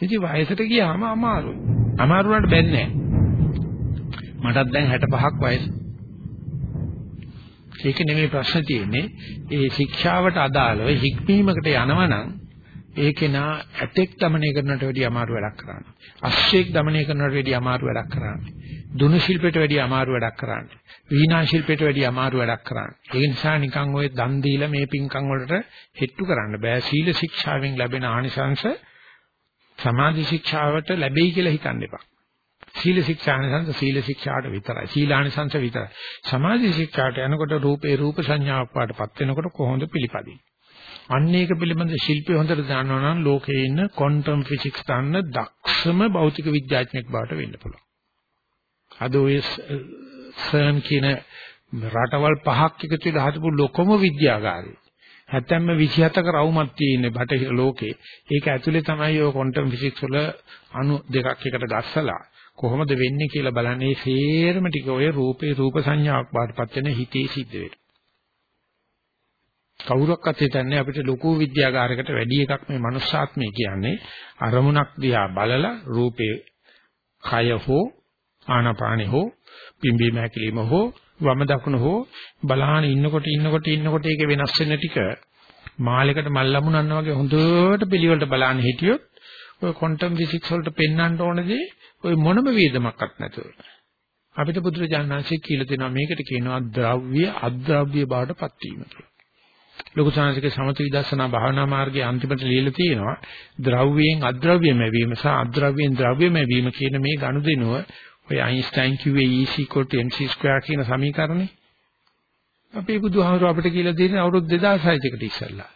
ඉතින් වයසට ගියාම අමාරුයි. අමාරු වුණාට බැන්නේ මටත් දැන් 65ක් වයස. ඒක නෙමෙයි ප්‍රශ්න තියෙන්නේ. ඒ ශික්ෂාවට අදාළව හික්මීමකට යනවනම් ඒකේ නා ඇතෙක් দমনය කරනට වැඩිය අමාරු වැඩක් කරන්නේ. අශ්වයෙක් দমনය කරනට වැඩිය අමාරු වැඩක් කරන්නේ. දුනු ශිල්පයට වැඩිය අමාරු වැඩක් කරන්නේ. වීණා ශිල්පයට වැඩිය අමාරු වැඩක් කරන්නේ. ඒ නිසා නිකන් ওই දන් දීලා මේ පින්කම් වලට හෙට්ටු කරන්න බෑ. සීල ශික්ෂාවෙන් ලැබෙන ආනිසංශ සමාධි ශික්ෂාවට ලැබෙයි කියලා හිතන්න එපා. සීල ශික්ෂානිසංශ සීල ශික්ෂාට විතරයි. සීලානිසංශ විතරයි. සමාධි ශික්ෂාට යනකොට රූපේ රූප සංඥාවක් පාටපත් වෙනකොට කොහොමද පිළිපදින්නේ? අන්න ඒක පිළිබඳ ශිල්පී හොඳට දන්නවා නම් ලෝකේ ඉන්න ක්වොන්ටම් ෆිසික්ස් දන්න දක්ෂම භෞතික විද්‍යාඥයෙක් බවට වෙන්න පුළුවන්. අද ඔය සර්න් කියන රටවල් පහක් එකතු වෙලා හදපු ලොකම විද්‍යාගාරය. හැතැම්ම 27ක රවුමක් තියෙන්නේ බටහිර ලෝකේ. ඒක ඇතුලේ තමයි ඔය ක්වොන්ටම් ෆිසික්ස් වල අණු දෙකක් එකට ගස්සලා කොහොමද වෙන්නේ කියලා බලන්නේ සේරම ටික ඔය රූපේ රූප සංඥාවක් බාටපත් වෙන හිතේ සිද්ධ වෙනවා. කවුරක්වත් හිතන්නේ අපිට ලොකු විද්‍යාගාරයකට වැඩි එකක් මේ මනුස්සාත්මය කියන්නේ අරමුණක් දිහා බලලා රූපේ කය හෝ ආනාපානෙ හෝ පිම්බීම හැකිලිම හෝ වම දකුණ හෝ බලහන් ඉන්නකොට ඉන්නකොට ඉන්නකොට ඒක වෙනස් වෙන ටික මාලයකට මල් ලැබුණා වගේ හොඳට පිළිවෙලට බලන්න හිටියොත් ඔය ක්වොන්ටම් ෆිසික්ස් වලට පෙන්වන්න ඕනදී ඔය මොනම වේදමක්වත් නැතුව අපිට බුදුරජාණන්සේ කියලා දෙනවා මේකට කියනවා ද්‍රව්‍ය අද්‍රව්‍ය බවට පත්වීම කියලා. ලොකු සාංශික සමථ විදර්ශනා භාවනා මාර්ගයේ අන්තිමට ලියලා තියෙනවා ද්‍රව්‍යයෙන් අද්‍රව්‍යම වීම සහ අද්‍රව්‍යයෙන් ද්‍රව්‍යම වීම කියන මේ ගනුදෙනුව ඔය අයින්ස්ටයින් කිව්වේ E mc2 කියන සමීකරණේ අපේ බුදුහාමුදුරුවෝ අපිට කියලා දෙන්නේ අවුරුදු 2600කට ඉස්සෙල්ලා.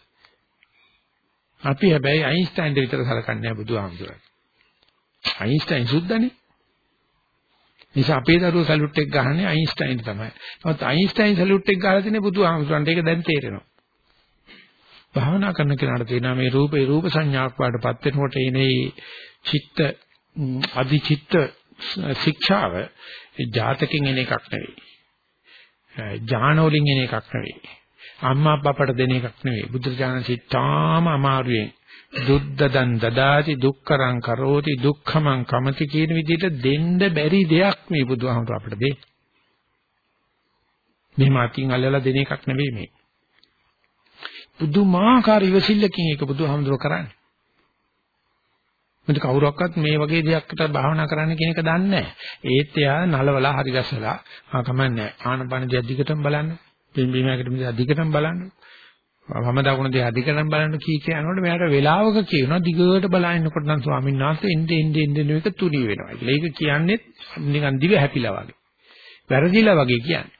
අපි හැබැයි අයින්ස්ටයින්ට විතර සලකන්නේ නැහැ බුදුහාමුදුරුවෝ. අයින්ස්ටයින් සුද්ධනේ. නිසා අපේ දරුවෝ සැලුට් එක ගහන්නේ අයින්ස්ටයින්ට තමයි. නමුත් අයින්ස්ටයින් සැලුට් එක ගහලා තියෙන්නේ බුදුහාමුදුරන්ට. ඒක දැන් තේරෙනවා. භාවනා කරන කෙනාට තේනවා මේ රූපේ රූප සංඥාවක් වඩපත් වෙනකොට එනේ චිත්ත අධිචිත්ත ශික්ෂාව ජාතකෙන් එන එකක් නෙවෙයි. ඥානවලින් එන එකක් නෙවෙයි. අම්මා අප්පට දෙන එකක් නෙවෙයි. බුදුරජාණන් සිතාම අමාරුවෙන් දුද්දදන් දදාති දුක්කරං කරෝති දුක්ඛමං කමති කියන විදිහට දෙන්න බැරි දෙයක් මේ බුදුහාමුදුර අපිට දෙන්නේ. මෙහෙම අතින් අල්ලලා දෙන එකක් නෙවෙයි මේ. පුදුමාකාර ඉවසිල්ලකින් ඒක බුදුහාමුදුර කරන්නේ. මොකද කවුරක්වත් මේ වගේ දෙයක්කට භාවනා කරන්න කියන එක දන්නේ නැහැ. ඒත් එයා නලවලා හරි ගස්සලා ආ කමන්නේ ආනපන දිහා දිගටම බලන්න. පින්බීමකට දිහා දිගටම බලන්න. වම දකුණ දිහා දිගටම බලන්න කී කිය යනකොට මෙයාට වෙලාවක කියනවා දිගට බලනකොට නම් ස්වාමීන් වහන්සේ එnde එnde එnde එක තුනී වෙනවා කියලා. ඒක කියන්නේ නිකන් දිව හැපිලා වගේ. වැරදිලා වගේ කියන්නේ.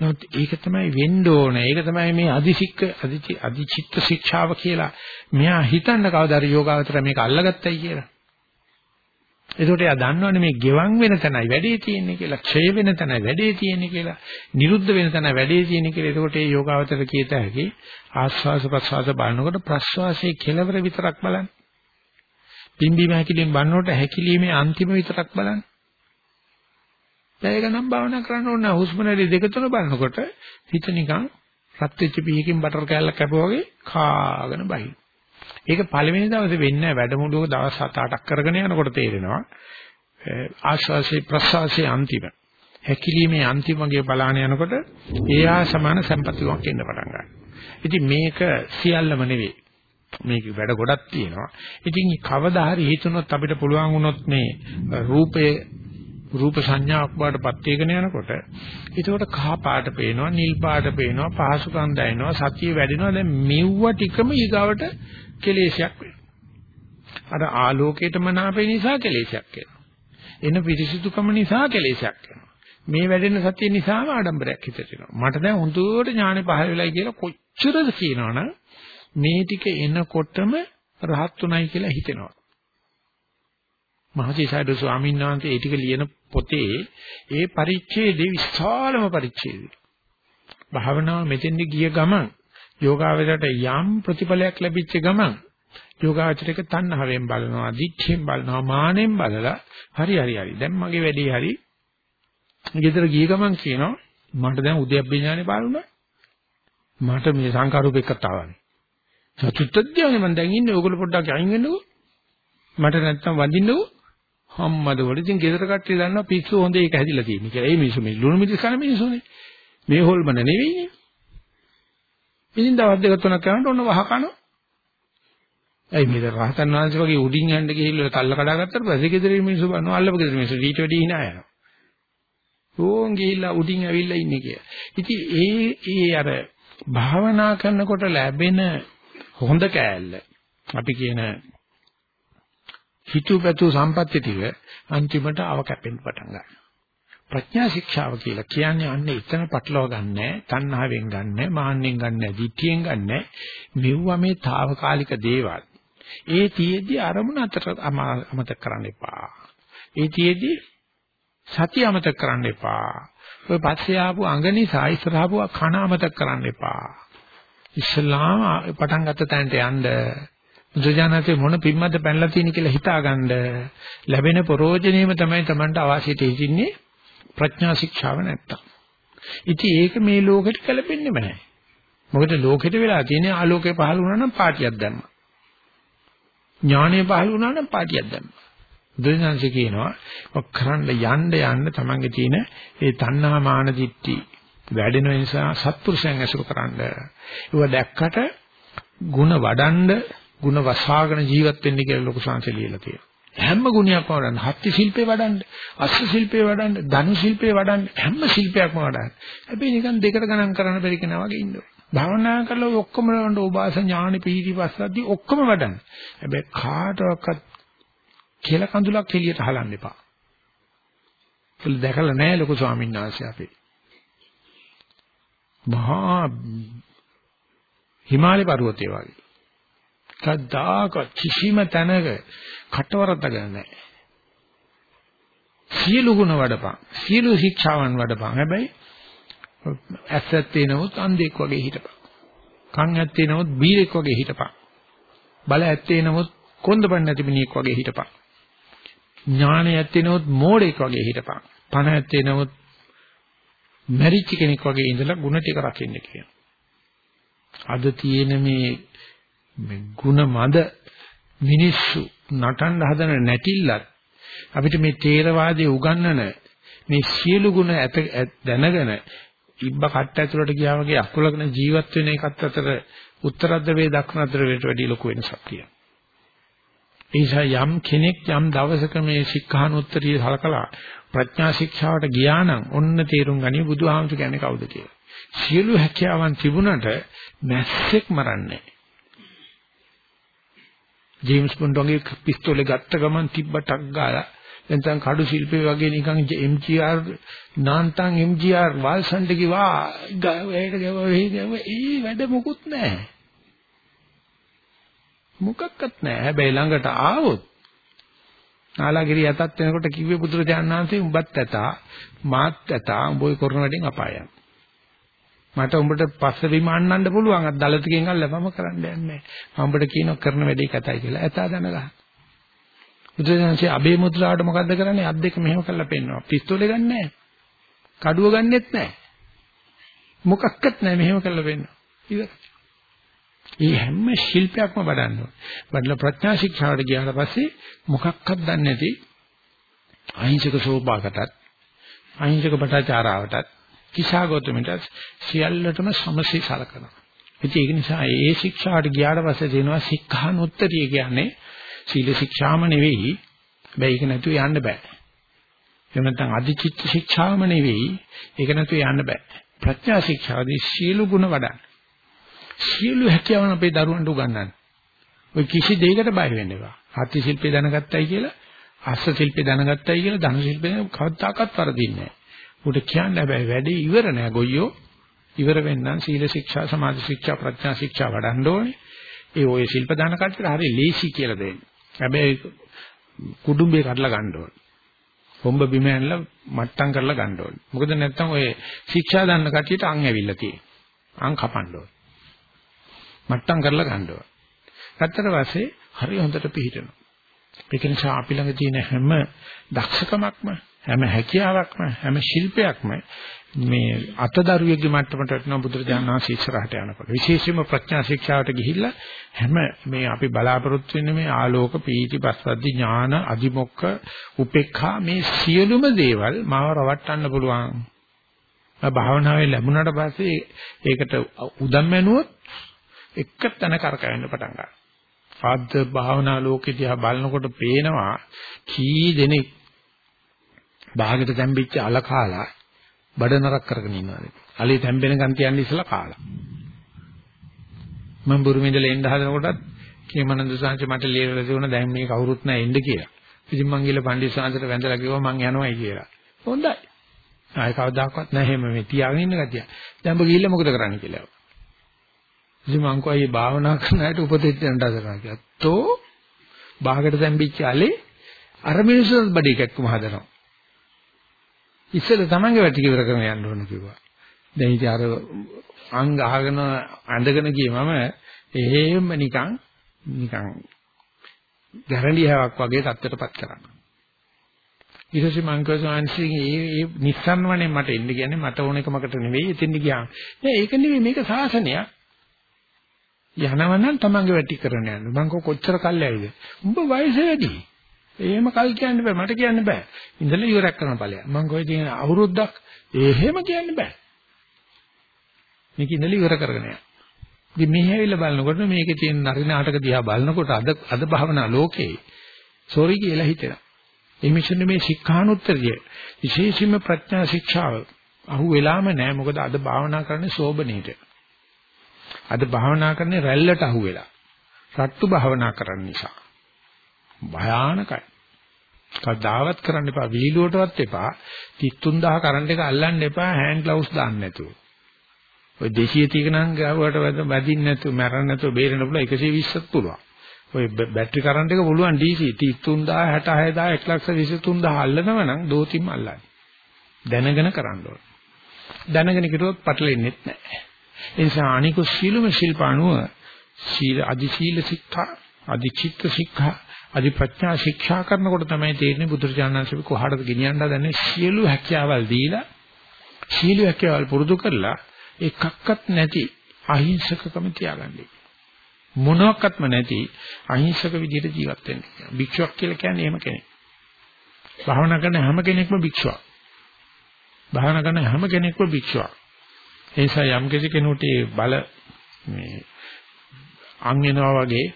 නමුත් ඒක තමයි වෙන්න ඕනේ. ඒක තමයි මේ අදිසික්ක අදිචිත්ත ශික්ෂාව කියලා. මෙයා හිතන්න කවදාද යෝගාවතර මේක අල්ලගත්තයි කියලා. එතකොට එයා දන්නවනේ මේ ගෙවන් වෙන තැනයි වැඩේ තියෙන්නේ කියලා, ක්ෂය වෙන තැනයි වැඩේ තියෙන්නේ කියලා, නිරුද්ධ වෙන තැනයි වැඩේ තියෙන්නේ කියලා. එතකොට මේ යෝගාවතර කියත හැකි ආස්වාස ප්‍රස්වාස බලනකොට ප්‍රස්වාසයේ කෙලවර විතරක් බලන්න. පිම්බීම හැකිලින් බලනකොට හැකිලීමේ අන්තිම විතරක් බලන්න. දැන් ඒක නම් භාවනා කරන්න ඕන නැහැ. හුස්ම රැලි දෙක තුන බලනකොට හිත නිකන් රත් වෙච්ච පීයකින් බටර් කෑල්ලක් කැපුවා වගේ කාගෙන බහින. ඒක පළවෙනි දවසේ වෙන්නේ නැහැ. වැඩමුළුවක දවස් 7-8ක් කරගෙන යනකොට තේරෙනවා. ආශ්වාසයේ ප්‍රශ්වාසයේ අන්තිම හැකිලීමේ අන්තිම වගේ බලාන යනකොට ඒහා සමාන සම්පත්තියක් එන්න පටන් ගන්නවා. ඉතින් මේක සියල්ලම නෙවෙයි. මේක වැඩ ගොඩක් තියෙනවා. ඉතින් කවදා හරි හිතුනොත් අපිට පුළුවන් වුණොත් මේ රූපයේ රූප සංඥාවක් බාටපත් වේගෙන යනකොට ඒකට කහ පාට පේනවා නිල් පාට පේනවා පහසුකම් දැනෙනවා සතිය වැඩෙනවා දැන් මෙව්ව ටිකම ඊගාවට කෙලේශයක් වෙනවා අර ආලෝකයට මනාපේ නිසා කෙලේශයක් වෙනවා එන පිරිසිදුකම නිසා කෙලෙසක් වෙනවා. මේ වැඩෙන සතිය නිසාම ආඩම්බරයක් හිතට එනවා. මට දැන් හොඳට ඥානෙ පහළ වෙලයි කියලා කොච්චරද කියනවනම් මේ ටික එනකොටම රහත් උනායි කියලා හිතෙනවා. මහසීසයිඩ ස්වාමීන් වහන්සේ ඒ ටික ලියන පොතේ ඒ පරිච්ඡේදේ විශාලම පරිච්ඡේදය. භාවනාව මෙතෙන්දි ගිය ගමන් යෝගාවචරයට යම් ප්‍රතිඵලයක් ලැබිච්ච ගමන් යෝගාවචරයක තණ්හාවෙන් බලනවා, දිච්ඡෙන් බලනවා, මානෙන් බලලා හරි හරි හරි. දැන් මගේ වැඩේ හරි. ගෙදර ගිය ගමන් කියනවා මට දැන් උද්‍යප්පේ ඥානෙ පාරුණා. මට මේ සංකාරූපෙක කතාවනේ. චතුත්ථ ධ්‍යානෙ මම දැන් ඉන්නේ ඕගොල්ලෝ පොඩ්ඩක් අයින් වෙන්නකෝ. මට නැත්තම් වඳින්නකෝ. හම්මද වල ඉතින් ගෙදර කට්ටිය දන්නවා පිස්සු හොඳ ඒක හැදිලා තියෙන කියලා. ඒ මිනිස්සු මේ ලුණු මිදිස් කන මිනිස්සුනේ. මේ හොල්මන නෙවෙයිනේ. ඉතින් දවස් දෙක තුනක් යනකොට ඔන්න වහ කනවා. ඇයි මේ රහතන් වහන්සේ වගේ උඩින් යන්න ගිහිල්ලා තල්ල කඩා ගත්තට පස්සේ ගෙදර මිනිස්සු බලනවා අල්ලපු ගෙදර මිනිස්සු ඊට වැඩි hina යනවා. ඕන් ගිහිල්ලා උඩින් ඇවිල්ලා ඉන්නේ කියලා. ඉතින් ඒ ඒ අර භාවනා කරනකොට ලැබෙන හොඳ කෑල්ල අපි කියන හිතුවපතු සම්පත්‍ය ටික අන්තිමට අව කැපෙන්න පටන් ගන්නවා. ප්‍රඥා ශික්ෂාව කියලා කියන්නේ අන්න එතන පටලවා ගන්නෑ, තණ්හාවෙන් ගන්නෑ, මාන්නෙන් ගන්නෑ, දිට්ඨියෙන් ගන්නෑ. මෙවුවා මේ తాවකාලික දේවල්. ඒ තියේදී අරමුණ අතර අමතක කරන්න එපා. ඒ තියේදී සතිය අමතක කරන්න එපා. ඔය පස්සේ ආපු අඟ නිසා ඉස්සරහ ආපු කන අමතක කරන්න එපා. ඉස්ලාම පටන් ගත්ත තැනට යන්න බුදුජානකේ මොන පිම්මද පැනලා තියෙන කියලා හිතාගන්න ලැබෙන ප්‍රෝජනෙම තමයි Tamanට අවශ්‍යිත ඉන්නේ ප්‍රඥා ශික්ෂාව නැත්තම්. ඉතින් ඒක මේ ලෝකෙට කැලපෙන්නේ නැහැ. මොකද ලෝකෙට වෙලා තියෙන ආලෝකය පහළ වුණා නම් පාටියක් දැම්මා. ඥානය පහළ වුණා නම් පාටියක් දැම්මා. බුදුසසුන කියනවා ඔක් කරන්න යන්න යන්න තමන්ගේ තියෙන ඒ තණ්හා මාන දිට්ටි වැඩෙන නිසා සත්පුරුෂයන් ඇසුරු කරන්න. ඒව දැක්කට ಗುಣ වඩන්ඩ ಗುಣ වසාගෙන ජීවත් වෙන්න කියලා ලොකු සංසය ලියලා තියෙනවා. හැම ගුණයක්ම වඩන්න. හත්ති ශිල්පේ වඩන්න, අස්ස ශිල්පේ වඩන්න, ධනු ශිල්පේ වඩන්න, හැම ශිල්පයක්ම වඩන්න. හැබැයි නිකන් දෙකට ගණන් කරන්න බැරි කෙනා වගේ ඉන්නවා. භාවනා කරලා ඔක්කොම වඩන්න ඕබාස ඥානෙ පිහිටි පස්සද්දි ඔක්කොම වඩන්න. හැබැයි කාටවත් කියලා කඳුලක් එළියට හලන්න එපා. ඒක දැකලා නැහැ ලොකු ස්වාමීන් වහන්සේ අපේ. මහා හිමාලය පර්වතය වගේ. කද්දාක කිසිම තැනක කටවරත ගන්න නැහැ. සියලු ගුණ වඩපන්. සියලු ශික්ෂාවන් වඩපන්. හැබැයි ඇත්තත් නමුත් අන්ධෙක් වගේ හිටපන්. කන් ඇත්තේ නමුත් බීරෙක් වගේ හිටපන්. බල ඇත්තේ නමුත් කොන්දපන් නැති මිනිහෙක් වගේ හිටපන්. ඥානය ඇත්තේ නමුත් මෝඩෙක් වගේ හිටපන්. පණ ඇත්තේ නමුත් මැරිච්ච කෙනෙක් වගේ ඉඳලා ಗುಣ ටික රකින්න කියනවා. අද තියෙන මේ මේ ಗುಣ මද මිනිස්සු නටන්න හදන නැටිල්ලත් අපිට මේ තේරවාදයේ උගන්වන මේ සියලු ගුණ ඇත දැනගෙන ඉබ්බ කට්ට ඇතුළට ගියා වගේ අකුලගෙන ජීවත් වෙන එකත් අතර උත්තරද්ද වේ දක්න අතර වැඩි ලොකු වෙනසක් තියෙනවා. ඒසා යම් කෙනෙක් යම් දවසක මේ ශික්ෂානුත්තරිය සලකලා ප්‍රඥා ශික්ෂාවට ගියා නම් ඔන්න තේරුම් ගනි බුදුහාමුදුර කියන්නේ කවුද කියලා. සියලු හැකියාවන් තිබුණට මැස්සෙක් මරන්නේ ජේම්ස් බොන්ඩ් වගේ පිස්තෝලේ ගත්ත ගමන් තිබ්බටක් ගාලා නැත්නම් කඩු ශිල්පේ වගේ නිකන් MGR නාන්තන් MGR වල්සන්ට කිවා ගාවට ගව වෙයි ගව ඒ වැඩ මොකුත් නැහැ. මොකක්වත් නැහැ. හැබැයි ළඟට ආවොත් නාලාගිරි යතත් වෙනකොට කිව්වේ පුදුරජාණන් වහන්සේ උඹත් ඇතා මාත් ඇතා උඹ ඔය කරන වැඩෙන් අපායන් මට උඹට පස්ස විමාන්නන්න පුළුවන් අත් දලතකින් අල්ලපම කරන්න යන්නේ නැහැ. මම උඹට කියනවා කරන වැඩේ කතයි කියලා. ඇතා දැනගන්න. බුදුසසුනේ අබේ මුද්‍රාවට මොකද්ද කරන්නේ? අත් දෙක මෙහෙම කරලා පෙන්නනවා. පිස්තෝලේ ගන්න නැහැ. කඩුව ගන්නෙත් නැහැ. මොකක්වත් නැහැ මෙහෙම කරලා පෙන්නනවා. ඉතින් මේ හැම ශිල්පයක්ම වඩන්න ඕන. වඩලා ප්‍රඥා ශික්ෂාවට ගියාට පස්සේ මොකක්වත් දන්නේ නැති අහිංසක සෝභාකටත් අහිංසක පටාචාරාවටත් කිසాగෞතමයට සියල්ලටම සමසේ සලකනවා. ඉතින් ඒක නිසා ඒ ශික්ෂාට ගියාට පස්සේ දෙනවා සික්ඛානුත්තරිය කියන්නේ සීල ශික්ෂාම නෙවෙයි. හැබැයි ඒක නැතුව යන්න බෑ. එහෙම නැත්නම් අධිචිත්ත ශික්ෂාම නෙවෙයි. ඒක නැතුව යන්න බෑ. ප්‍රඥා ශික්ෂාදී සීල ගුණ වඩන්න. සීල හැකියාවන් අපේ දරුවන්ට උගන්වන්න. ඔය කිසි දෙයකට බය වෙන්න එපා. හත්ති ශිල්පේ දැනගත්තයි කියලා අස්ස ශිල්පේ දැනගත්තයි කියලා ධන ශිල්පේ කවදාකවත් වරදින්නේ නැහැ. උට කියන්න හැබැයි වැඩේ ඉවර නෑ ගොයියෝ. ඉවර වෙන්නම් සීල ශික්ෂා, සමාධි ශික්ෂා, ප්‍රඥා ශික්ෂා වඩන්න ඕනේ. ඒ ඔය ශිල්ප දාන කටට හරිය ලේසි කියලා දෙන්නේ. හැබැයි කුඩුම්බේ කඩලා ගන්න ඕනේ. හොම්බ බිම ඇනලා මට්ටම් කරලා ගන්න ඕනේ. මොකද නැත්තම් ඔය ශික්ෂා දාන්න කටියට අං ඇවිල්ලා තියෙන්නේ. අං කපන්න ඕනේ. මට්ටම් කරලා ගන්න ඕනේ. ගත්තට පස්සේ හරිය හොඳට පිළිහිටනවා. ඒක නිසා අපි ළඟ තියෙන හැම දක්ෂකමක්ම හැම හැකියාවක්ම හැම ශිල්පයක්ම මේ අතදරුවෙක්ගේ මට්ටමට වටෙනවා බුදුරජාණන් වහන්සේ ඉස්සරහට යනකොට විශේෂයෙන්ම ප්‍රඥා ශික්ෂාවට ගිහිල්ලා හැම මේ අපි බලාපොරොත්තු වෙන්නේ මේ ආලෝක පීති පස්සද්ධි ඥාන අදිමොක්ක උපේක්ඛා මේ සියලුම දේවල් මාව රවට්ටන්න පුළුවන් භාවනාවේ ලැබුණාට පස්සේ ඒකට උදම් මැනුවොත් එක තැන කරකවෙන්න පටන් ගන්නවා. ආද්ද භාවනා ලෝකෙ දිහා බලනකොට පේනවා කී දෙනෙක් බාගෙට තැම්බිච්ච අල කාලා බඩ නරක් කරගෙන ඉන්නවාද? අලේ තැම්බෙනකන් තියන්නේ ඉස්සලා කාලා. මම බුරුමින්දල එන්න හදනකොටත් කේමනන්ද සාංශ මට ලියලා දුන්නා දැන් මේ කවුරුත් නැහැ එන්න කියලා. ඉතින් මං ගිහලා පණ්ඩිත සාංශට වැඳලා කිව්වා මං යනවායි කියලා. හොඳයි. ආයි කවදාකවත් නැහැ එහෙම මේ තියාගෙන ඉන්න ගතිය. දැන් ඔබ ගිහිල්ලා මොකද කරන්න කියලා. ඉතින් මං කෝ අයියේ භාවනා කරන අයට උපදෙස් දෙන්න හදනවා කියලා. තෝ බාහකට තැම්බිච්ච අලේ අර මිනිස්සුත් බඩේ කැක්කම හදනවා. ඉස්සෙල්ල තමන්ගේ වැටි කිවර කරන යන්න ඕන කිව්වා. දැන් ඉතින් අර අංග අහගෙන ඇඳගෙන ගියේ මම එහෙම නිකන් නිකන් ගැරන්ඩියාවක් වගේ තත්ත්වයටපත් කරා. ඊට පස්සේ මං කිව්වා සාංශින් ඒ ඒ නිස්සන්වනේ මට එන්න කියන්නේ මට ඕන එකමකට නෙවෙයි එතෙන්ට ගියා. නෑ ඒක නෙවෙයි මේක සාසනයක්. යනවනම් තමන්ගේ වැටි කරන යන්න. මං කොච්චර කල්යයිද? උඹ වයස වැඩි. එහෙම කල් කියන්න බෑ මට කියන්න බෑ. ඉඳලා ඉවරක් කරන ඵලයක්. මං කොයි තියෙන අවුරුද්දක් එහෙම කියන්න බෑ. මේක ඉඳලා ඉවර කරගෙන යන්න. ඉතින් මෙහි ඇවිල්ලා බලනකොට මේකේ තියෙන නරි නාටක දිහා බලනකොට අද අද භවනා ලෝකේ සෝරි කියලා හිතෙනවා. ඒ මිෂන් මේ ශික්ෂානුත්තරිය විශේෂයෙන්ම ප්‍රඥා ශික්ෂාව අහු වෙලාම නෑ මොකද අද භාවනා කරන්නේ සෝබනීට. අද භාවනා කරන්නේ රැල්ලට අහු වෙලා. රට්ටු භාවනා කරන්න නිසා. භයානකයි. කවදාවත් කරන්න එපා වීලුවටවත් එපා 33000 කරන්ට් එක අල්ලන්න එපා හෑන්ඩ් ග්ලව්ස් දාන්න නැතුව. ඔය 230 නම් ගාවට වැදින්න නැතුව මැරෙන්න නැතුව බේරෙන්න පුළුවන් 120ත් පුළුවන්. ඔය බැටරි කරන්ට් එක පුළුවන් DC 33000 66000 123000 අල්ලනව නම් දෝතිම් අල්ලන්නේ. දැනගෙන කරන්න ඕන. දැනගෙන කිරුවොත් පටලෙන්නේ නැහැ. ඒ නිසා අනිකු සීලම ශිල්පාණුව සීල අදි සීල ශික්ෂා අදි චිත්ත ශික්ෂා අදි ප්‍රඥා ශික්ෂා කරනකොට තමයි තේරෙන්නේ බුදුරජාණන්සේ කොහාටද ගෙනියන්න හදන්නේ සියලු හැකියාවල් දීලා සීල හැකියාවල් පුරුදු කරලා එකක්වත් නැති අහිංසකකම තියාගන්නේ මොනක්වත්ම නැති අහිංසක විදිහට ජීවත් වෙන්න. භික්ෂුවක් කියලා කියන්නේ එහෙම කෙනෙක්. භාවනා කරන හැම කෙනෙක්ම භික්ෂුවක්. භාවනා කරන හැම කෙනෙක්ම භික්ෂුවක්. ඒ නිසා යම් කෙනෙකුට බල මේ අං වෙනවා වගේ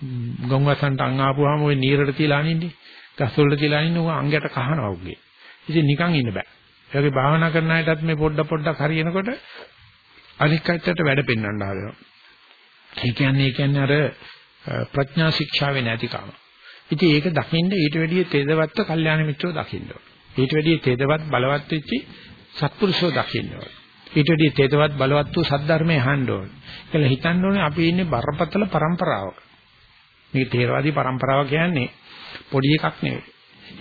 ගම් වසන්ට අං ආපුවාම ওই නීරට තියලා අනින්නේ. ගස් වලට තියලා අනින්නේ ඕක අංගයට කහනවා උගේ. ඉතින් නිකන් ඉන්න බෑ. ඒ වගේ භාවනා කරන අයටත් මේ පොඩ පොඩක් හරියනකොට අනික් අයටට වැඩ පෙන්වන්න ආවෙනවා. ඒ කියන්නේ ඒ කියන්නේ අර ප්‍රඥා ශික්ෂාවේ නැතිකම. ඉතින් ඒක දකින්න ඊට වැඩිය තේදවත්ව කල්යාණ මිත්‍රෝ දකින්න ඊට වැඩිය තේදවත් බලවත් වෙච්චි සත්පුරුෂෝ දකින්න ඊට වැඩිය තේදවත් බලවත් වූ සද්ධර්මයේ අහන්න ඕන. කියලා හිතන්න ඕනේ අපි ඉන්නේ බරපතල પરම්පරාවක. මේක තේරවාදී પરම්පරාව කියන්නේ පොඩි එකක් නෙවෙයි.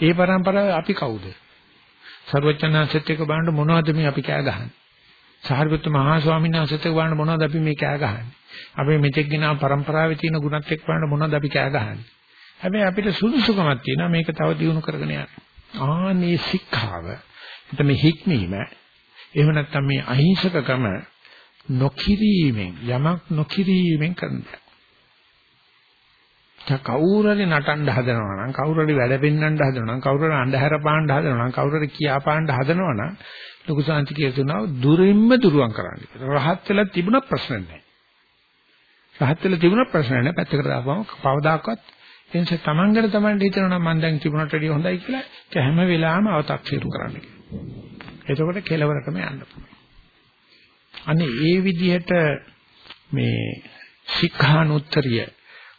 ඒ પરම්පරාව අපි කවුද? සර්වචනාංශත් එක්ක බලන්න මොනවද මේ අපි කෑ ගහන්නේ? සාරිපුත්ත මහා ස්වාමීන් වහන්සේත් එක්ක බලන්න මොනවද අපි මේ කෑ ගහන්නේ? අපි මෙතෙක් ගෙනා પરම්පරාවේ තියෙන ගුණත් එක්ක බලන්න මොනවද අපි කෑ ගහන්නේ? හැබැයි අපිට සුදුසුකමක් තියෙනවා මේක තව දියුණු කරගෙන යන්න. ආනේ ශික්ෂාව. එතන මේ හික්මීම. එහෙම නැත්නම් මේ අහිංසකකම නොකිරීමෙන් යමක් නොකිරීමෙන් කරන දෙයක්. කරනවා. කවුරු හරි නටන්න හදනවා නම් කවුරු හරි වැඩ පෙන්වන්න හදනවා නම් කවුරු හරි අන්ධහැර පාන්න හදනවා නම් කවුරු හරි කියා පාන්න හදනවා නම් ලොකු සාන්ති කියනවා දුරින්ම දුරුවන් කරන්න. රහත් වෙලා තිබුණ ප්‍රශ්න නැහැ. රහත් වෙලා තිබුණ ප්‍රශ්න නැහැ. පැත්තකට දාපුවම කවදාකවත් එනිසා Taman ගැන Taman හිතනවා මම දැන් තිබුණට වැඩිය හොඳයි කියලා ඒක හැම වෙලාවෙම අව탁සිරු කරන්න කියනවා. එතකොට කෙලවරටම යන්න පුළුවන්. අනේ ඒ විදිහට මේ ශික්ෂානුත්තරිය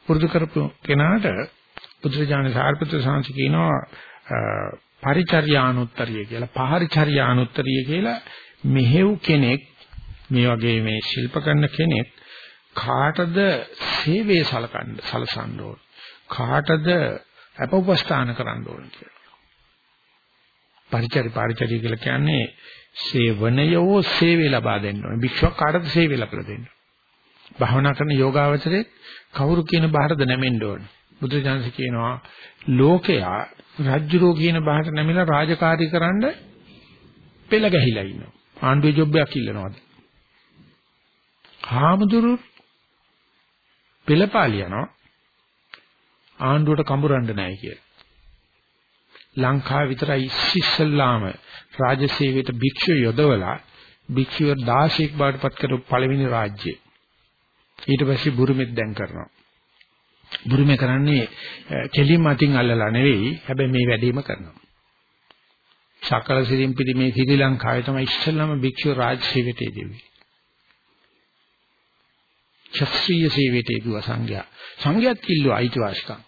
පුරුදු කරපු කෙනාට බුදුරජාණන් සාරිපුත්‍ර සාංශ කියනවා පරිචර්යානුත්තරිය කියලා. පහරිචර්යානුත්තරිය කියලා මෙහෙව් කෙනෙක් මේ වගේ මේ ශිල්ප කරන කෙනෙක් කාටද සේවය සලකන්න සලසන්න ඕන. කාටද අපවස්ථාන කරන්න ඕන කියලා. පරිචරි පරිචරි කියලා කියන්නේ සේවනයෝ සේවය ලබා දෙන්න ඕනේ. භික්ෂුවක් කාටද සේවය ලබා දෙන්න. භාවනා කරන යෝගාවචරයේ කවුරු කියන බාහිරද නැමෙන්න ඕනේ. බුදුජානක කියනවා ලෝකයා රජ්ජුරෝ කියන බාහිර නැමිලා රාජකාරී කරන්න පෙළ ගැහිලා ඉන්නවා. ආණ්ඩුවේ ජොබ් එකක් ඉල්ලනවාද? හාමුදුරු පෙළපාලියනවා ආණ්ඩුවට කඹරන්න නැහැ කියලා. ලංකාව විතරයි ඉස්සෙල්ලාම රාජසේවයට භික්ෂුව යොදවලා භික්ෂුව 16ක් බවට පත් කරපු පළවෙනි රාජ්‍යය. ඊට පස්සේ බුරුමෙත් දැන් කරනවා. බුරුමේ කරන්නේ කෙලින්ම අතින් අල්ලලා නෙවෙයි හැබැයි මේ වැඩේම කරනවා. සකල සිරිම්පිටි මේ ශ්‍රී ලංකාවේ තමයි ඉස්සෙල්ලාම භික්ෂුව රාජසේවයට යෙදුවේ. ශාස්ත්‍රීය සේවයට යෙදුවා සංඝයා. සංඝයාත් කිල්ලුවා අයිතිවාසිකම්.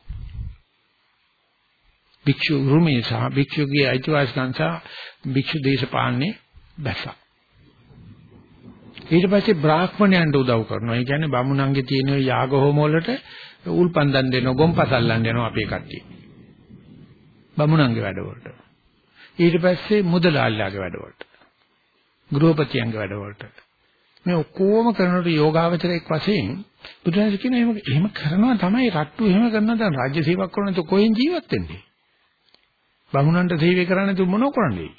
භික්ෂු රුමේ සහ භික්ෂුගේ අයිතිවාසිකම් සහ භික්ෂු දේශපාලනේ බැස්සා. ඊට පස්සේ බ්‍රාහ්මණයන්ට උදව් කරනවා. ඒ කියන්නේ බමුණන්ගේ තියෙන යාග හෝම වලට උල්පන්දන් දෙනවා, ගොම්පසල්ලන් දෙනවා අපේ කට්ටිය. බමුණන්ගේ වැඩවලට. ඊට පස්සේ මුදලාල්ලාගේ වැඩවලට. ගෘහපතියන්ගේ වැඩවලට. මේ ඔක්කොම කරනකොට යෝගාවචරයක් වශයෙන් බුදුරජාණන් කියන එහෙම එහෙම කරනවා තමයි රට්ටු එහෙම කරනවා දැන් රාජ්‍ය සේවයක් කරන තු කොහෙන් ජීවත් වෙන්නේ? බමුණන්ට සේවය කරන්න තු මොනව කරන්නේ?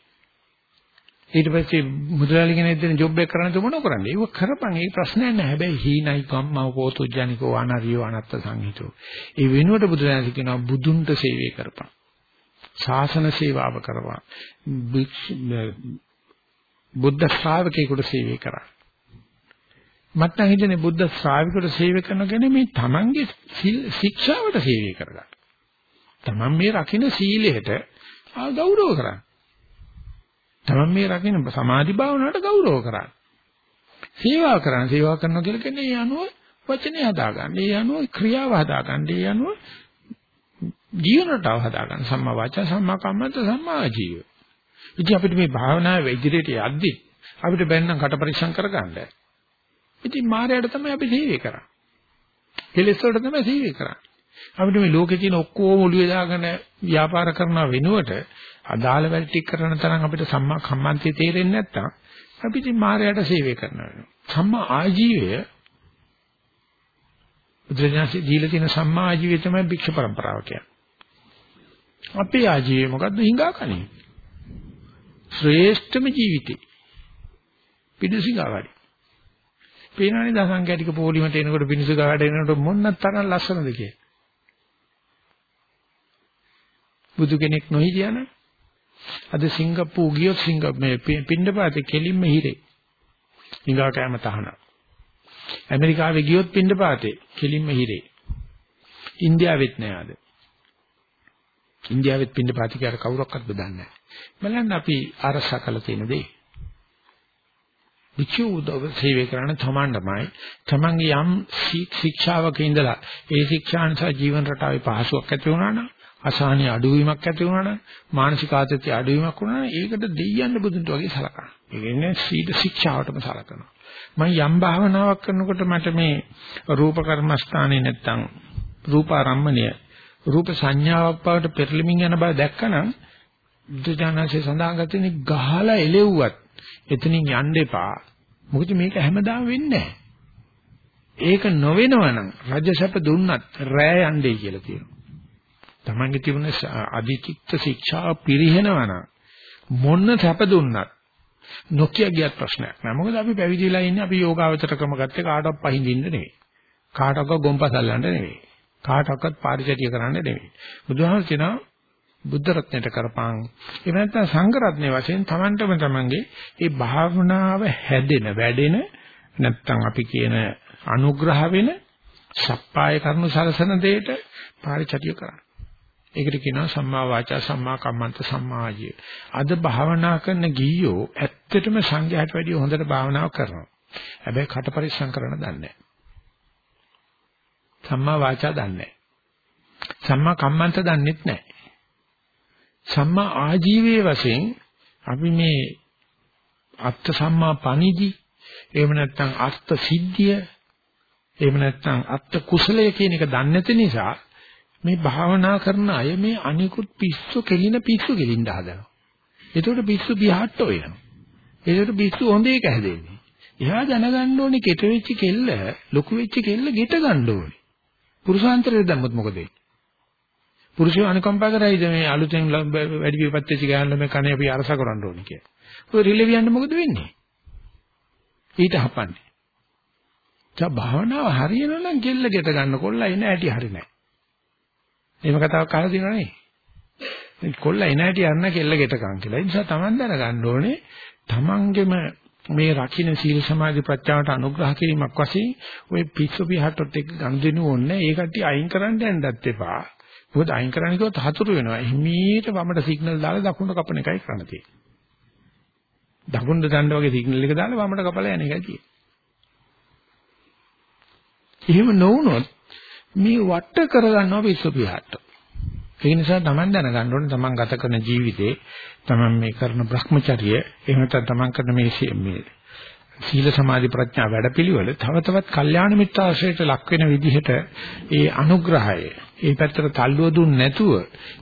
ඊට පස්සේ මුදලාලි කෙනෙක් දෙන ජොබ් එක කරන්න තු මොනව කරන්නේ? ඒක කරපන් ඒ ප්‍රශ්නයක් නෑ. හැබැයි හීනයි කම්මව පෝතුජ්ජනිකෝ අනරියෝ අනත්ත සංහිතෝ. ඒ වෙනුවට බුදුරජාණන් කියනවා බුදුන්ට සේවය කරපන්. ශාසන සේවාව කරපන්. බුද්ධ ශ්‍රාවකයෙකුට සේවය කරා. මට නම් හිතෙන්නේ බුද්ධ ශ්‍රාවකයට සේවය කරන කෙනේ මේ තමන්ගේ ශික්ෂාවට සේවය කරගන්න. තමන් මේ රකින්න සීලයට ගෞරව කරන්න. තමන් මේ රකින්න සමාධි භාවනාවට ගෞරව කරන්න. සේවා කරන්න සේවා කරනවා කියලා කියන්නේ ඒ අනුව වචනේ හදාගන්න. ඒ අනුව ක්‍රියාව හදාගන්න. ඒ අනුව ජීවනටව හදාගන්න. සම්මා වාචා සම්මා කම්මන්ත සම්මා ජීව. ඉතින් අපිට මේ භාවනාවේ ඉදිරියට යද්දි අපිට බැන්නම් කට පරික්ෂම් කරගන්න. ඉතින් මායයට තමයි අපි සේවය කරන්නේ. කෙලෙස් වලට තමයි සේවය කරන්නේ. අපිට මේ ලෝකේ තියෙන ඔක්කොම ඔළුවේ දාගෙන ව්‍යාපාර කරන වෙනුවට අදාළ වැඩ ටික කරන තරම් අපිට සම්මා කම්මන්තේ තේරෙන්නේ නැත්තම් අපි ඉතින් මායයට සේවය කරනවා වෙනවා. සම්මා ආජීවය බුදුරජාණන් දීලා තියෙන සම්මා ආජීවය තමයි භික්ෂු પરම්පරාව කියන්නේ. අපේ ආජීවය මොකද්ද? හිඟා කන්නේ. ශ්‍රේෂ්ඨම ජීවිතේ. පිඩුසිඟාවයි. පේනවනේ දසංඛ්‍යා ටික පොලිමට එනකොට පිනිසු ගාවට එනකොට මොන්න තරම් ලස්සනද කියේ. බුදු කෙනෙක් නොහිටියන අද සිංගප්පූ ගියොත් සිංග මේ පින්නපාතේ කෙලින්ම හිරේ. නිගා කෑම තහන. ඇමරිකාවේ ගියොත් පින්නපාතේ කෙලින්ම හිරේ. ඉන්දියාවෙත් නෑ අද. ඉන්දියාවෙත් පින්නපාතේ කියලා කවුරක්වත් බදන්නේ නෑ. බලන්න අපි අරසා කළ තියෙන දේ. විචු උදව සේවය කරන තමන්ටමයි තමන්ගේ යම් ශික්ෂාවක ඉඳලා ඒ ශික්ෂාන්ස ජීවන රටාවේ පහසුවක් ඇති වුණා නම් අසහනිය අඩුවීමක් ඇති වුණා නම් මානසික ආතතිය අඩුවීමක් වුණා නම් ඒකට දෙයියන්න බුදුන්ට වගේ සලකනවා. ඒ කියන්නේ සීල ශික්ෂාවටම සලකනවා. මම යම් භාවනාවක් කරනකොට මට මේ රූප කර්මස්ථානේ නැත්තම් රූපාරම්මණය රූප සංඥාවක් බවට පෙරලිමින් යන බව දැක්කනම් බුදුජානකසේ සඳහන් කරන්නේ ගහලා එලෙව්වත් එතනින් යන්න එපා. මොකද මේක හැමදාම වෙන්නේ නැහැ. ඒක නොවෙනවනම් රජසැප දුන්නත් රෑ යන්නේ කියලා කියනවා. Tamange තිබුණ අධිචිත්ත ශික්ෂා පිරිහෙනවනම් මොන්න සැප දුන්නත් නොකිය ගියත් ප්‍රශ්නයක් නෑ. මොකද අපි පැවිදිලා ඉන්නේ අපි යෝගාවචරකම ගත්තේ කාටවත් පහින්දින්න නෙවෙයි. කාටවත් ගොම්පසල්ලන්න නෙවෙයි. කාටවත් පාරිචර්ය කරන්න නෙවෙයි. බුදුහාම කියනවා බුද්ධ රත්නයට කරපං. එහෙම නැත්නම් සංඝ රත්නයේ වශයෙන් Tamanටම Tamanගේ ඒ භාවනාව හැදෙන වැඩෙන නැත්නම් අපි කියන අනුග්‍රහ වෙන සප්පාය කර්ම සලසන දෙයට පාරිචර්ය කරන්න. ඒකට කියනවා සම්මා වාචා සම්මා කම්මන්ත සම්මා ආජීව. අද භාවනා කරන ගියෝ ඇත්තටම සංඝයාට වැඩිය හොඳට භාවනාව කරනවා. හැබැයි කට පරිස්සම් කරන්න දන්නේ නැහැ. සම්මා වාචා දන්නේ නැහැ. සම්මා කම්මන්ත දන්නෙත් නැහැ. සම්මා ආජීවයේ වශයෙන් අපි මේ අත්ත් සම්මා පණිදි එහෙම නැත්නම් අර්ථ සිද්ධිය එහෙම නැත්නම් අත්ත් කුසලය කියන එක දන්නේ නැති නිසා මේ භාවනා කරන අය මේ අනිකුත් පිස්සු කෙලින පිස්සු කෙලින්න හදනවා. ඒකට පිස්සු පියාට්ට වෙනවා. ඒකට පිස්සු හොඳ එක හැදෙන්නේ. එයා දැනගන්න ඕනේ කෙට වෙච්ච කෙල්ල ලොකු වෙච්ච කෙල්ල ගෙට ගන්න ඕනේ. පුරුෂාන්තරය දැම්මොත් මොකද වෙන්නේ? පුරුෂය අනුකම්පා කරයිද මේ අලුතෙන් වැඩි විපත් වෙච්ච ගෑනු ළමයි කණේ අපි අරස කරන්න ඕනේ කියලා. ඔය රිලෙවියන්න මොකද වෙන්නේ? ඊට හපන්නේ. දැන් භාවනාව හරියනවා නම් කෙල්ල ගෙට ගන්න කොල්ල එන ඇටි හරි නැහැ. එහෙම කතාවක් අහලා තියෙනව නේ. කොල්ල එන ඇටි යන්න කෙල්ල ගෙට ගන්න කියලා. ඒ නිසා Taman දැනගන්න ඕනේ Tamanගෙම මේ රකින්න සීල සමාධි ප්‍රත්‍යාවට අනුග්‍රහ කිරීමක් වශයෙන් ওই පිස්සු පිහට්ටොත් එක්ක ගනුදෙනු ඕනේ. ඒ කට්ටිය අයින් කරන්න යන්නත් එපා. මොකද අයින් කරන්න කිව්වොත් හතුරු වෙනවා. හිමීට වමට සිග්නල් දාලා දකුණට කපන එකයි කරන්න තියෙන්නේ. දකුණට දණ්ඩ වගේ සිග්නල් එක දාලා වමට කපලා යන එකයි තියෙන්නේ. එහෙම නොවුනොත් මේ වට කරගන්නවා පිස්සු පිහට්ට. ඒ නිසා Taman දැනගන්න ඕනේ Taman ගත කරන ජීවිතේ Taman මේ කරන Brahmacharya එහෙම නැත්නම් Taman කරන මේ මේ සීල සමාධි ප්‍රඥා වැඩපිළිවෙල තව තවත් කල්යාණ මිත්‍ර ආශ්‍රයයට ලක් වෙන විදිහට ඒ අනුග්‍රහය ඒ පැත්තට තල්ලුව දුන්නේ නැතුව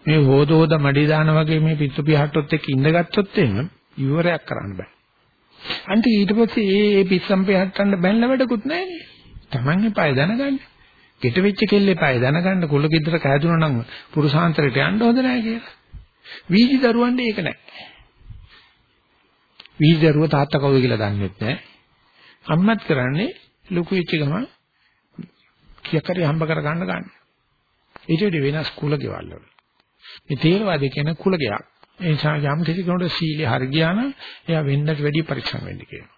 මේ හොදෝද මඩි දාන වගේ මේ පිස්සු පිහට්ටොත් එක්ක ඉඳගත්තොත් එහෙම ඉවරයක් කරන්න බෑ. අන්තිම ඊට පස්සේ ඒ ඒ පිස්සම් පිහට්ටන්න බැලන වැඩකුත් නැහැ නේ. Taman එපාය දැනගන්න. ගෙට වෙච්ච කෙල්ලෙපාය දැනගන්න කුල කිද්දර කෑදුනා නම් පුරුෂාන්තරයට යන්න හොඳ නැහැ කියලා. වීදි දරුවන්ට ඒක නැහැ. වීදි දරුව තාත්තා කවුද කියලා දන්නෙත් නැහැ. අම්මත් කරන්නේ ලොකු වෙච්ච ගමන් කීයක් හරි හම්බ කර ගන්න ගන්න. ඊට වඩා වෙනස් කුල ගෙවල් වල. මේ තේරවාදී කියන කුල ගෙයක්. ඒ නිසා යම් කිසි කෙනෙකුට සීලය හරි ගියා නම් එයා වෙන්නට වැඩි පරික්ෂණ වෙන්න කියනවා.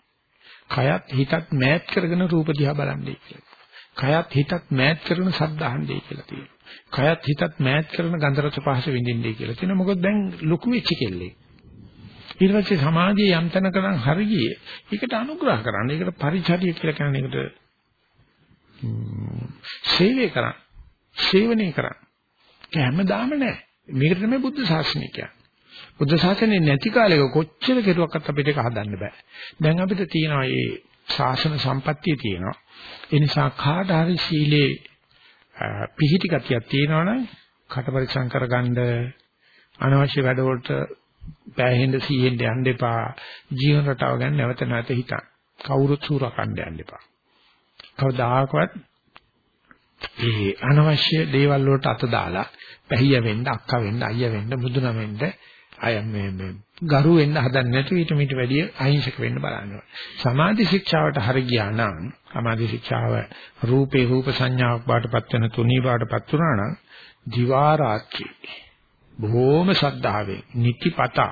කයත් හිතත් මෑත් කරගෙන රූප දිහා බලන්නේ කියලා. කයත් හිතත් මෑත් කරන ශබ්ද අහන්නේ කියලා තියෙනවා. කයත් හිතත් මෑත් කරන ගන්ධ රස පහස විඳින්නේ කියලා තියෙනවා. මොකද දැන් ලොකු වෙච්ච කෙල්ලේ. ඊට පස්සේ සමාජයේ යම් තැනකනම් හරි ගියේ. ඒකට අනුග්‍රහ කරන්න. ඒකට පරිචර්ය කියලා කියන්නේ ඒකට සේවය කරන්න. සේවනය කරන්න. ඒක හැමදාම නෑ. මේකට තමයි බුද්ධ ශාසනය කියන්නේ. බුද්ධ ශාසනය නැති කාලෙක කොච්චර කෙරුවක්වත් අපිට ඒක හදන්න බෑ. දැන් අපිට තියෙනවා මේ ශාසන සම්පත්තිය තියෙනවා. ඒ නිසා කාට හරි සීලේ පිහිටි ගතියක් තියෙනවනම් කට පරිසම් කරගන්න අනවශ්‍ය වැඩවලට පෑහෙන්න සීහෙන්න යන්න එපා. ජීවන රටාව ගැන නැවත නැවත හිතන්න. කවුරුත් සූරකණ්ඩ යන්න එපා. කවදාකවත් ඒ අනවශ්‍ය දේවල් වලට අත දාලා පැහිය වෙන්න, අක්කා වෙන්න, අයියා වෙන්න, මුදුන වෙන්න අය මේ මේ ගරු වෙන්න හදන්නේ නැතුව ඊට මීට වැඩිය අහිංසක වෙන්න බලනවා. සමාධි ශික්ෂාවට හරි ගියා නම් සමාධි ශික්ෂාව රූපේ රූප සංඥාවක් බාටපත් වෙන තුනී බාටපත් වුණා නම් දිවා රාත්‍රී බොහෝම ශ්‍රද්ධාවෙන් නිතිපතා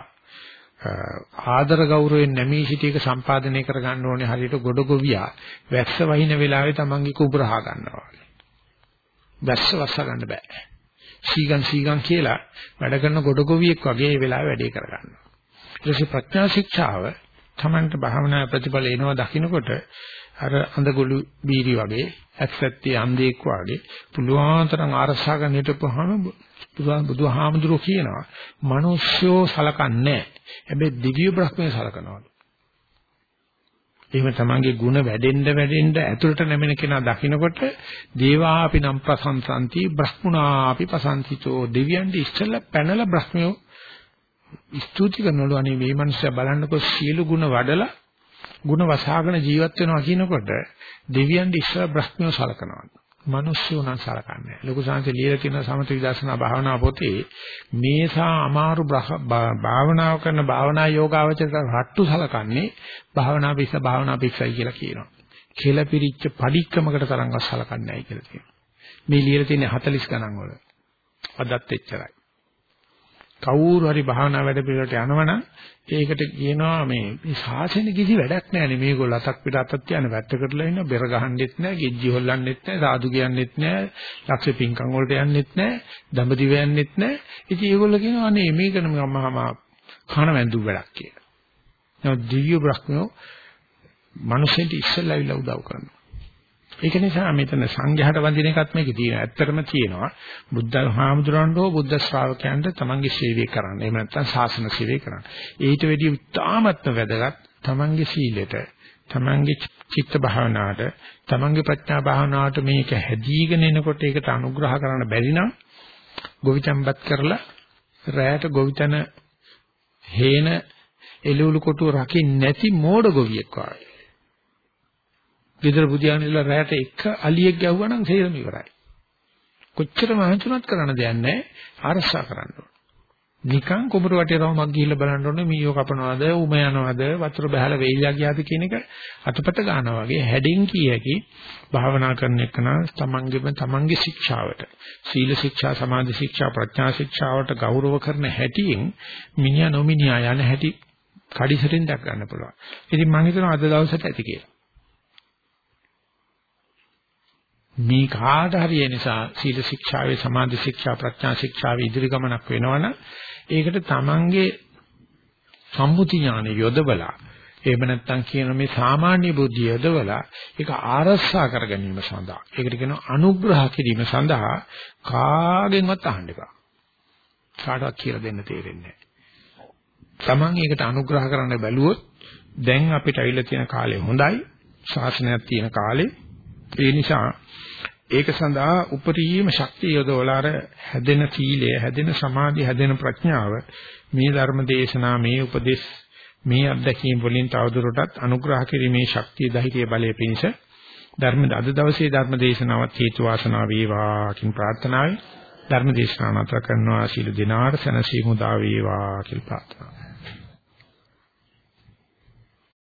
ආදර ගෞරවයෙන් නැමී සිටීක සම්පාදනය කර ගන්න ඕනේ හරියට ගොඩ ගොවියා වැස්ස වහින වෙලාවේ තමන්ගේ කුඹරහා ගන්නවා. වැස්ස වස්ස ගන්න බෑ. සීගන් සීගන් කියලා වැඩ කරන ගොඩගොවියෙක් වගේ ඒ වෙලාවේ වැඩේ කරගන්නවා. ඊට පස්සේ ප්‍රඥා ශික්ෂාව තමන්ට භාවනා ප්‍රතිඵල එනවා දකින්නකොට අර අඳගොළු බීරි වගේ ඇක්සැත්තේ අන්දේක් වගේ පුළුවන් තරම් ආරසා ගන්න හිටපුවාම බුදුහාමුදුරුවෝ කියනවා මිනිස්සුෝ සලකන්නේ හැබැයි දිව්‍ය බ්‍රහ්මයේ සලකනවලු. එහෙම තමන්ගේ ಗುಣ වැඩෙන්න වැඩෙන්න ඇතුළට නැමෙන කෙනා දකින්නකොට දේවාපි නම් ප්‍රසංසන්ති බ්‍රහ්මුණාපි පසන්තිතෝ දෙවියන්ට ඉස්සෙල්ලා පැනලා බ්‍රහ්මයෝ ස්තුති කරනවලු අනේ මේ මනුස්සයා බලන්නකො සියලු ಗುಣ වඩලා ಗುಣ වසහාගෙන ජීවත් වෙනවා කියනකොට දෙවියන්ට ඉස්සෙල්ලා බ්‍රහ්මයෝ සලකනවා. මිනිස්සු නම් සලකන්නේ. ලොකු සංසය ලියලා තියෙන සමථ විදර්ශනා භාවනා පොතේ මේසා අමාරු භාවනාව කරන භාවනා යෝගාවචර රට්ටු සලකන්නේ භාවනා පිස්ස භාවනා පිස්සයි කියලා කියනවා. කෙලපිරිච්ච padikkamakata තරංගව සලකන්නේ නැහැ කියලා කියනවා. මේ ලියලා තියෙන 40 ගණන් වල. අදත් එච්චරයි. කවුරු හරි භාවනා වැඩ පිළිවෙලට යනවනම් ඒකට කියනවා මේ මේ ශාසනය කිසි වැඩක් නැහැ මේගොල්ලෝ අතක් පිට අතක් තියන වැත්තකටලා ඉන්න බෙර ගහන්නෙත් නැහැ ගෙජ්ජි හොල්ලන්නෙත් නැහැ සාදු කියන්නෙත් නැහැ ලක්ෂ පිංකම් වලට යන්නෙත් නැහැ දඹදිව යන්නෙත් නැහැ ඉතින් ඒගොල්ලෝ කියනවා අනේ මේකන මම කන වැඳු වැඩක් කියලා. නමුත් දිව්‍ය බ්‍රහ්මයෝ මිනිස්සුන්ට ඉස්සෙල්ලා විලා උදව් කරනවා. ඒක නිසා මෙතන සංඝයාට වඳින එකත් මේකේ තියෙනවා. ඇත්තටම තියෙනවා. බුද්ධ හාමුදුරන්ට හෝ බුද්ධ ශ්‍රාවකයන්ට තමන්ගේ සේවය කරන්න. එහෙම නැත්නම් ශාසන සේවය කරන්න. ඊට වැඩිය උත්තාමත්ම වැදගත් තමන්ගේ සීලෙට, තමන්ගේ චිත්ත භාවනාවට, තමන්ගේ ප්‍රඥා භාවනාවට මේක හැදීගෙන එනකොට ඒකට අනුග්‍රහ කරන්න බැරි නම් ගොවිතැන්පත් කරලා රැයට ගොවිතැන හේන එළවලු කොටුව රකින්න නැති මෝඩ ගොවියෙක් වගේ. ගෙදර බුදියානිලා රැයට එක අලියෙක් ගැහුවා නම් තේරෙම ඉවරයි. කොච්චර මහන්සිුණත් කරන්න දෙයක් නැහැ ආරක්ෂා කරන්න ඕන. නිකන් කුඹුර වටේ රවමක් ගිහිල්ලා බලන්න ඕනේ මීයෝ කපනවාද උම යනවාද වතුර බහලා වෙයිලා ගියාද කියන එක අතපත ගන්නවා වගේ හැඩින් කීයකි භාවනා කරන එක නම් තමන්ගේම තමන්ගේ ශික්ෂාවට සීල ශික්ෂා සමාධි ශික්ෂා ප්‍රඥා ශික්ෂාවට ගෞරව කරන හැටියෙන් මිනිහා නොමිනියා යන හැටි කඩිසටින් දක් ගන්න පුළුවන්. ඉතින් මම හිතනවා අද දවසට ඇති කියලා. මේ කාට හරි ඒ නිසා සීල ශික්ෂාවේ සමාධි ශික්ෂා ප්‍රඥා ශික්ෂාවේ ඉදිරි ගමනක් වෙනවනම් ඒකට තමන්ගේ සම්මුති ඥානෙ යොදවලා එහෙම නැත්නම් කියන මේ සාමාන්‍ය බුද්ධිය යොදවලා ඒක ආරස්සා කර ගැනීම සඳහා ඒකට කියනවා අනුග්‍රහ කිරීම සඳහා කාගෙන්වත් අහන්න එපා. කාටවත් කියලා දෙන්න තේරෙන්නේ නැහැ. තමන් ඒකට අනුග්‍රහ කරන්න බැලුවොත් දැන් අපිට අවිලා තියෙන කාලේ හොඳයි ශාසනයක් තියෙන කාලේ. ඒ නිසා ඒක සඳහා උපරිම ශක්තිය යොදවලා අර හැදෙන සීලය, හැදෙන සමාධිය, හැදෙන ප්‍රඥාව මේ ධර්ම දේශනා, මේ උපදේශ, මේ අත්දැකීම් වලින් තවදුරටත් අනුග්‍රහ කිරීමේ ශක්තිය, ධෛර්යය, බලය පිණිස ධර්ම අද දවසේ ධර්ම දේශනාවත් හේතු වාසනා වේවා කියන ප්‍රාර්ථනාවයි ධර්ම දේශනාව නතර කරනවා. ශීල දිනාට සනසීමු දා වේවා කියලා ප්‍රාර්ථනා